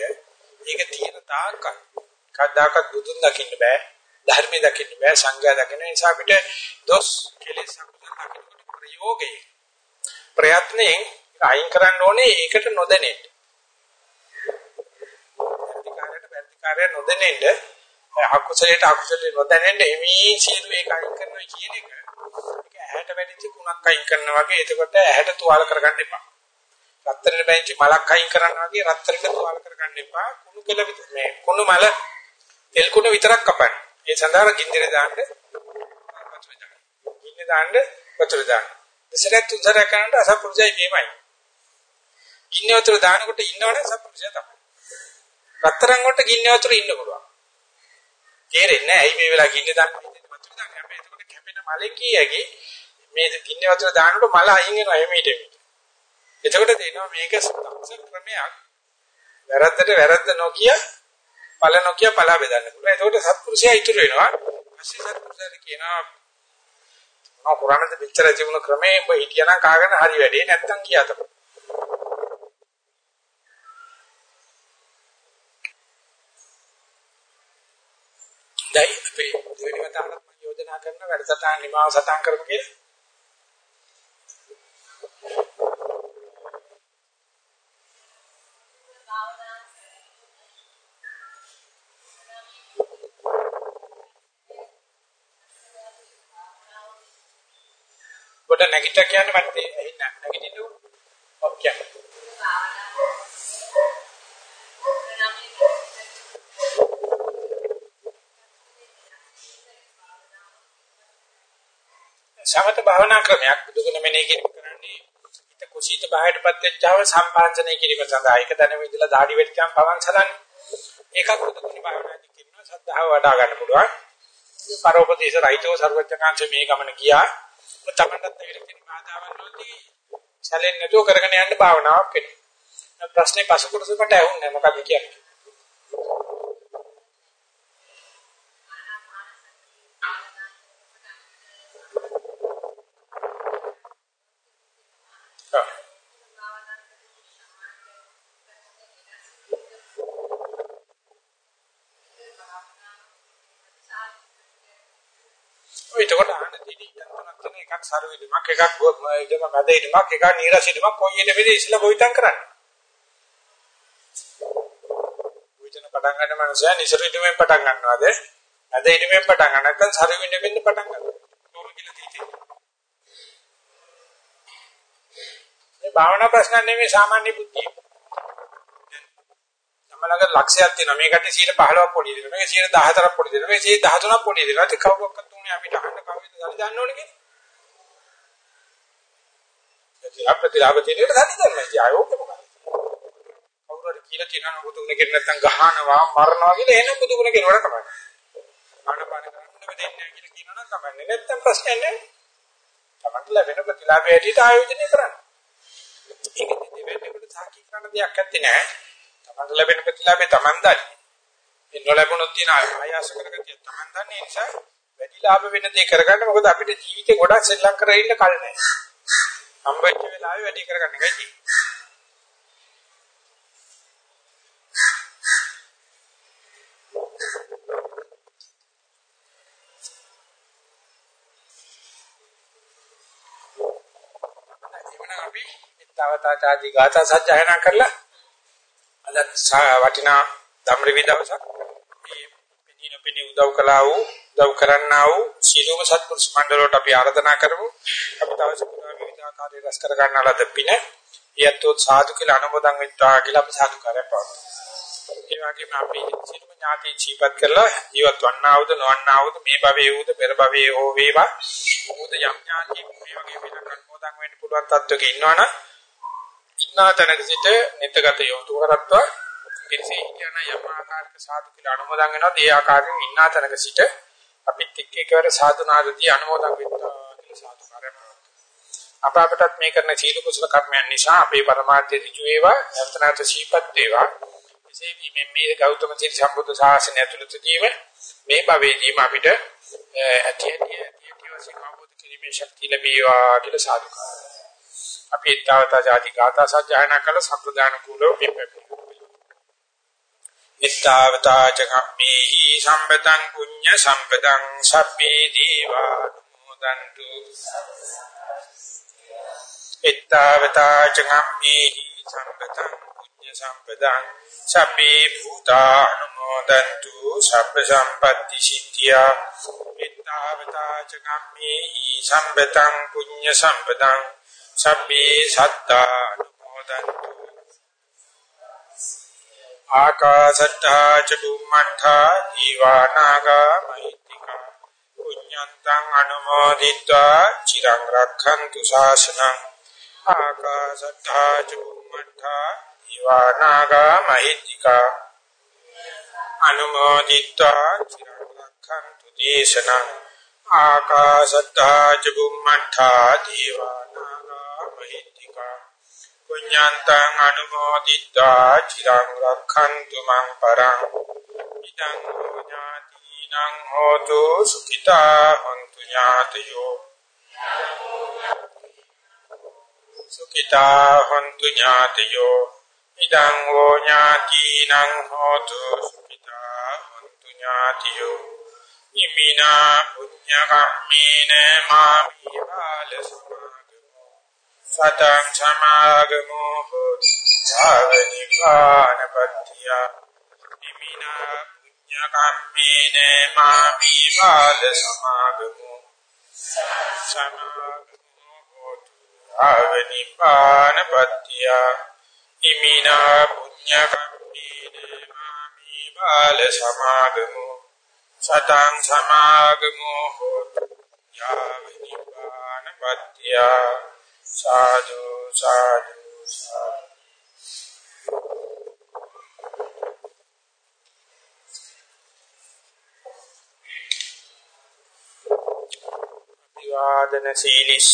S1: ඒක තියෙන තාක්කල් කවදාකවත් බුදුන් දකින්න බෑ. ධර්මයේ දකින්න බෑ, සංඝයා දකින්න නිසා අපිට දොස් කෙලෙස් අකුසල දකින්නකොට ප්‍රයෝගයේ ප්‍රයත්නයෙන් අයින් කරන්න ඕනේ ඒකට නොදැනෙන්න. වැඩිකාරයට වැඩිකාරය නොදැනෙන්න අකුසලයට අකුසලේ නොදැනෙන්න එමී සියලු ඒක අයින් කරනවා කියන එක ඒක ඇහැට වැඩිච්ච කුණක් අයින් කරනවා වගේ එතකොට ඇහැට තුවාල කරගන්න එපා. රත්තරන් බැංචි මලක් අයින් කරනවා වගේ රත්තරන්ට තුවාල කරගන්න එපා. කුණු කෙල මේ කුණු මල තෙල් කුණු විතරක් කපන්න. ඒ සඳහා ගින්දර දාන්න වතුර දාන්න. ගින්න දාන්න වතුර දාන්න. දෙසරක් තුන්සරක් කරනකොට අසපුරුෂයි මේමයි. ගින්න වතුර දානකොට ඉන්නවනේ අසපුරුෂය තමයි. රත්තරන් වලට ගින්න වතුර ඉන්න පුළුවන්. තේරෙන්නේ නැහැ. ඇයි මේ වෙලාව ගින්නේ දාන්න වතුර දාන්න. හැබැයි එතකොට කැපෙන මලේ කීයගේ මේ ගින්නේ වතුර දානකොට මල අයින් වෙනවා එමෙයිට. එතකොට තේනවා මේක සම්සල් ක්‍රමයක්. වැරද්දට වැරද්ද නොකිය පළ නොකිය පළ බෙදන්න පුළුවන්. එතකොට සත්පුරුෂයා ඉතුරු වෙනවා. පස්සේ සත්පුරුෂයාට කියනවා මම පුරාණද පිටර තිබුණ ක්‍රමේ ඔබ හිටියනම් කාගෙන හරි වැඩේ නැත්තම් කියා දැයි අපේ දෙවෙනි වතාවට මම යෝජනා කරන වැඩසටහන නිමාව සටහන් කරමු කියලා. ඔබට නැගිට කියන්නේ මට ඇහින්න නැගිටින්න ඕන. සමත භාවනා ක්‍රමයක් බුදුගුණ මෙනෙහි කිරීම කරන්නේ කුසීත බාහිරපත් වෙච්චාව සම්පාංශනය කිරීම සඳහා ඒක දැන විදලා দাঁඩි වෙච්චාම පවන් සලන්නේ. ඒකත් බුදුගුණ භාවනාදී කියනවා සද්ධාව වඩා ගන්න පුළුවන්. පරෝපදේශ රහිතව සර්වඥාන්සේ මේ ගමන ගියා. තමන්ටත් ඒකට තියෙන බාධාවන් වලදී සැලෙන්නේ නැතුව කරගෙන යන්න භාවනාවක් වෙනවා. ප්‍රශ්නේ පසුකොටසකට ඇහුන්නේ මොකක්ද කියන්නේ? එතකොට ආන දෙවි යන්තනක් තියෙන එකක් සරුවිදමක් එකක් ඉදම මැදින්මක් එකක් නීරසිදමක් කොයි එන වෙලේ ඉස්සලා ගොවිතැන් කරන්නේ. ගොවිතැන පටන් ගන්න මනුස්සයා නිසරුවිදමෙන් පටන් ගන්නවාද? මැදින්මෙන් පටන් ගන්න නැත්නම් සරුවිදමෙන් පටන් ගන්නවා. තෝර කියලා තියෙන්නේ. මේ භාවනා ප්‍රශ්න නෙමෙයි සාමාන්‍ය බුද්ධිය. තමලඟ ලක්ෂයක් තියෙනවා. මේකට 115ක් පොඩි දෙනවා. මේක 114ක් පොඩි දෙනවා. මේක 113ක් පොඩි දෙනවා. ඒක කවුරක්වත් උනේ අපිට අහන්න කවුද දන්න ඕනේ කියලා. ඒ අප්‍රතිලාභ තියෙනට දරි දන්න. ඉතින් ආයෙ ඕක මොකක්ද? කවුරු හරි කියලා කියනවා බුදුගුණ කියන නැත්නම් ගහනවා මරනවා කියලා එහෙනම් බුදුගුණ කියනවට කමක්. ආනපාන කරන්න වෙන්නේ නැහැ කියලා කියනවා නම් කමන්නේ. නැත්නම් ප්‍රශ්නයක් නැහැ. තමන්ට ලැබෙන ප්‍රතිලාභය ඇටියට ආයෝජනය කරන්න. ඒක දෙවෙනි කොට සාකී කරන්න දෙයක් නැත්තේ නෑ. තමන්ට ලැබෙන ප්‍රතිලාභය තමන් දන්නේ. ඒ නොලැබුණොත් තියෙන ආයාස කරගතිය තමන් දන්නේ නිසා වැඩි ලාභ වෙන දේ කරගන්න මොකද අපිට ජීවිතේ ගොඩක් සෙල්ලම් කරගෙන ඉන්න කල නැහැ. හම්බෙච්ච වෙලාවෙ වැඩි කරගන්න එකයි තියෙන්නේ. තවතාචාදී ගාථා සජ්ජායනා කරලා අද වටිනා ධම්රවි දවසක් මේ පිටින පිටි උදව් කළා වූ උදව් කරන්නා වූ සීලෝම සත්පුරුෂ මණ්ඩලයට අපි ආරාධනා කරමු අපි තවස පුරා විවිධාකාරයේ රැස් කර ගන්නා ලද පින යත්තෝ සාදු කියලා අනුමෝදන් වෙත්වා කියලා අපි සාදුකාරය පවතුමු ඒ වගේම අපි සියලුම ඥාති ජීවත් කරලා ජීවත් වන්නාවුද නොවන්නාවුද මේ භවයේ වූද පෙර භවයේ හෝ වේවා. මොකද යම් ඥාති මේ වගේ වෙනකන් මොදන් වෙන්න පුළුවන් තත්ත්වයක ඉන්නවනම් ඉන්නා තැනක සිට නිතගත යොතු කරත්වා. පිළිසෙ කියන යම් ආකාරයක සාදු කියලා අනුමෝදන් වෙනවා ඒ ආකාරයෙන් ඉන්නා තැනක සිට අපිත් එක්ක එකවර සාදුනාදදී අනුමෝදන් වෙත්වා කියලා සාදුකාරය අප අපටත් මේ කරන සීල කුසල කර්මයන් නිසා අපේ පරමාර්ථය ඍජු වේවා නැත්නම් සීපත් වේවා. එසේ මේ මේ ගෞතම සීල සම්බුද්ධ ශාසනය ඇතුළතදීම මේ භවයේදීම අපිට ඇති ඇති ඇති වශයෙන් අවබෝධ කිරීමේ ශක්තිය ලැබේවා කියලා සාදුකාරය. අපි ඊතාවතා ಜಾති ගාථා සජ්ජායනා කළ සම්ප්‍රදාන කුලෝ පිපෙපි ඊතාවතා චකම්මේහි සම්පතං පුඤ්ඤ සම්පතං සබ්බේ දීවා. නමෝදන්තු ඊතාවතා චකම්මේහි සම්පතං පුඤ්ඤ සම්පතං සබ්බේ භූතා අනුමෝදන්තු සබ්බ සම්පatti සිද්ධියා. ඊතාවතා චකම්මේහි සම්පතං පුඤ්ඤ සම්පතං සබ්බේ සත්තා අනුමෝදන්තු ආකාශට්ටා ච බුම්මට්ටා දීවානාගා මහිත්‍තිකා පුඤ්ඤන්තං අනුමෝදිත්වා චිරං රක්ඛන්තු ශාසනං ආකාශට්ටා ච බුම්මට්ටා දීවානාගා මහිත්‍තිකා අනුමෝදිත්වා චිරං රක්ඛන්තු දේශනං ආකාශට්ටා ච බුම්මට්ටා දීවානාගා මහිත්‍තිකා පුඤ්ඤන්තං අනුමෝදිත්වා චිරං රක්ඛන්තු මං පරං ඉදං ඥාතිනං හෝතු සුඛිතා හොන්තු ඥාතයෝ. සුඛිතා හොන්තු ඥාතයෝ. ඉදං ඥාතිනං හෝතු සුඛිතා හොන්තු ඥාතයෝ. ඉමිනා පුඤ්ඤ කම්මේන මාමි බාල සතං සමාගමෝ භාවනිපානපත්තිය නිමිනා පුඤ්ඤ කම්මේන මාමි බාල සමාගමෝ සමාගමෝ භාවනිපානපත්තිය නිමිනා පුඤ්ඤ කම්මේන මාමි බාල සමාගමෝ සතං සමාගමෝ යාවනිපානපත්තිය සාදු සාදු සාදු විවාදන සීලිස්ස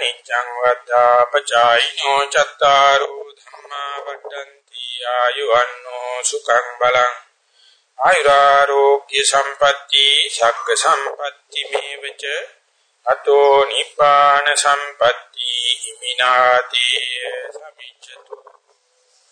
S1: නිච්ඡං වද්දා පචායිනෝ චත්තාරෝ ධම්මා වඩ්ඩಂತಿ ආයුවන්නෝ සුඛං බලං ආයුරාෝග්‍ය සම්පatti ශක්ක සම්පatti මේවච අතෝ නිපාන සම්පatti හිමිනාති සමිච්ඡතු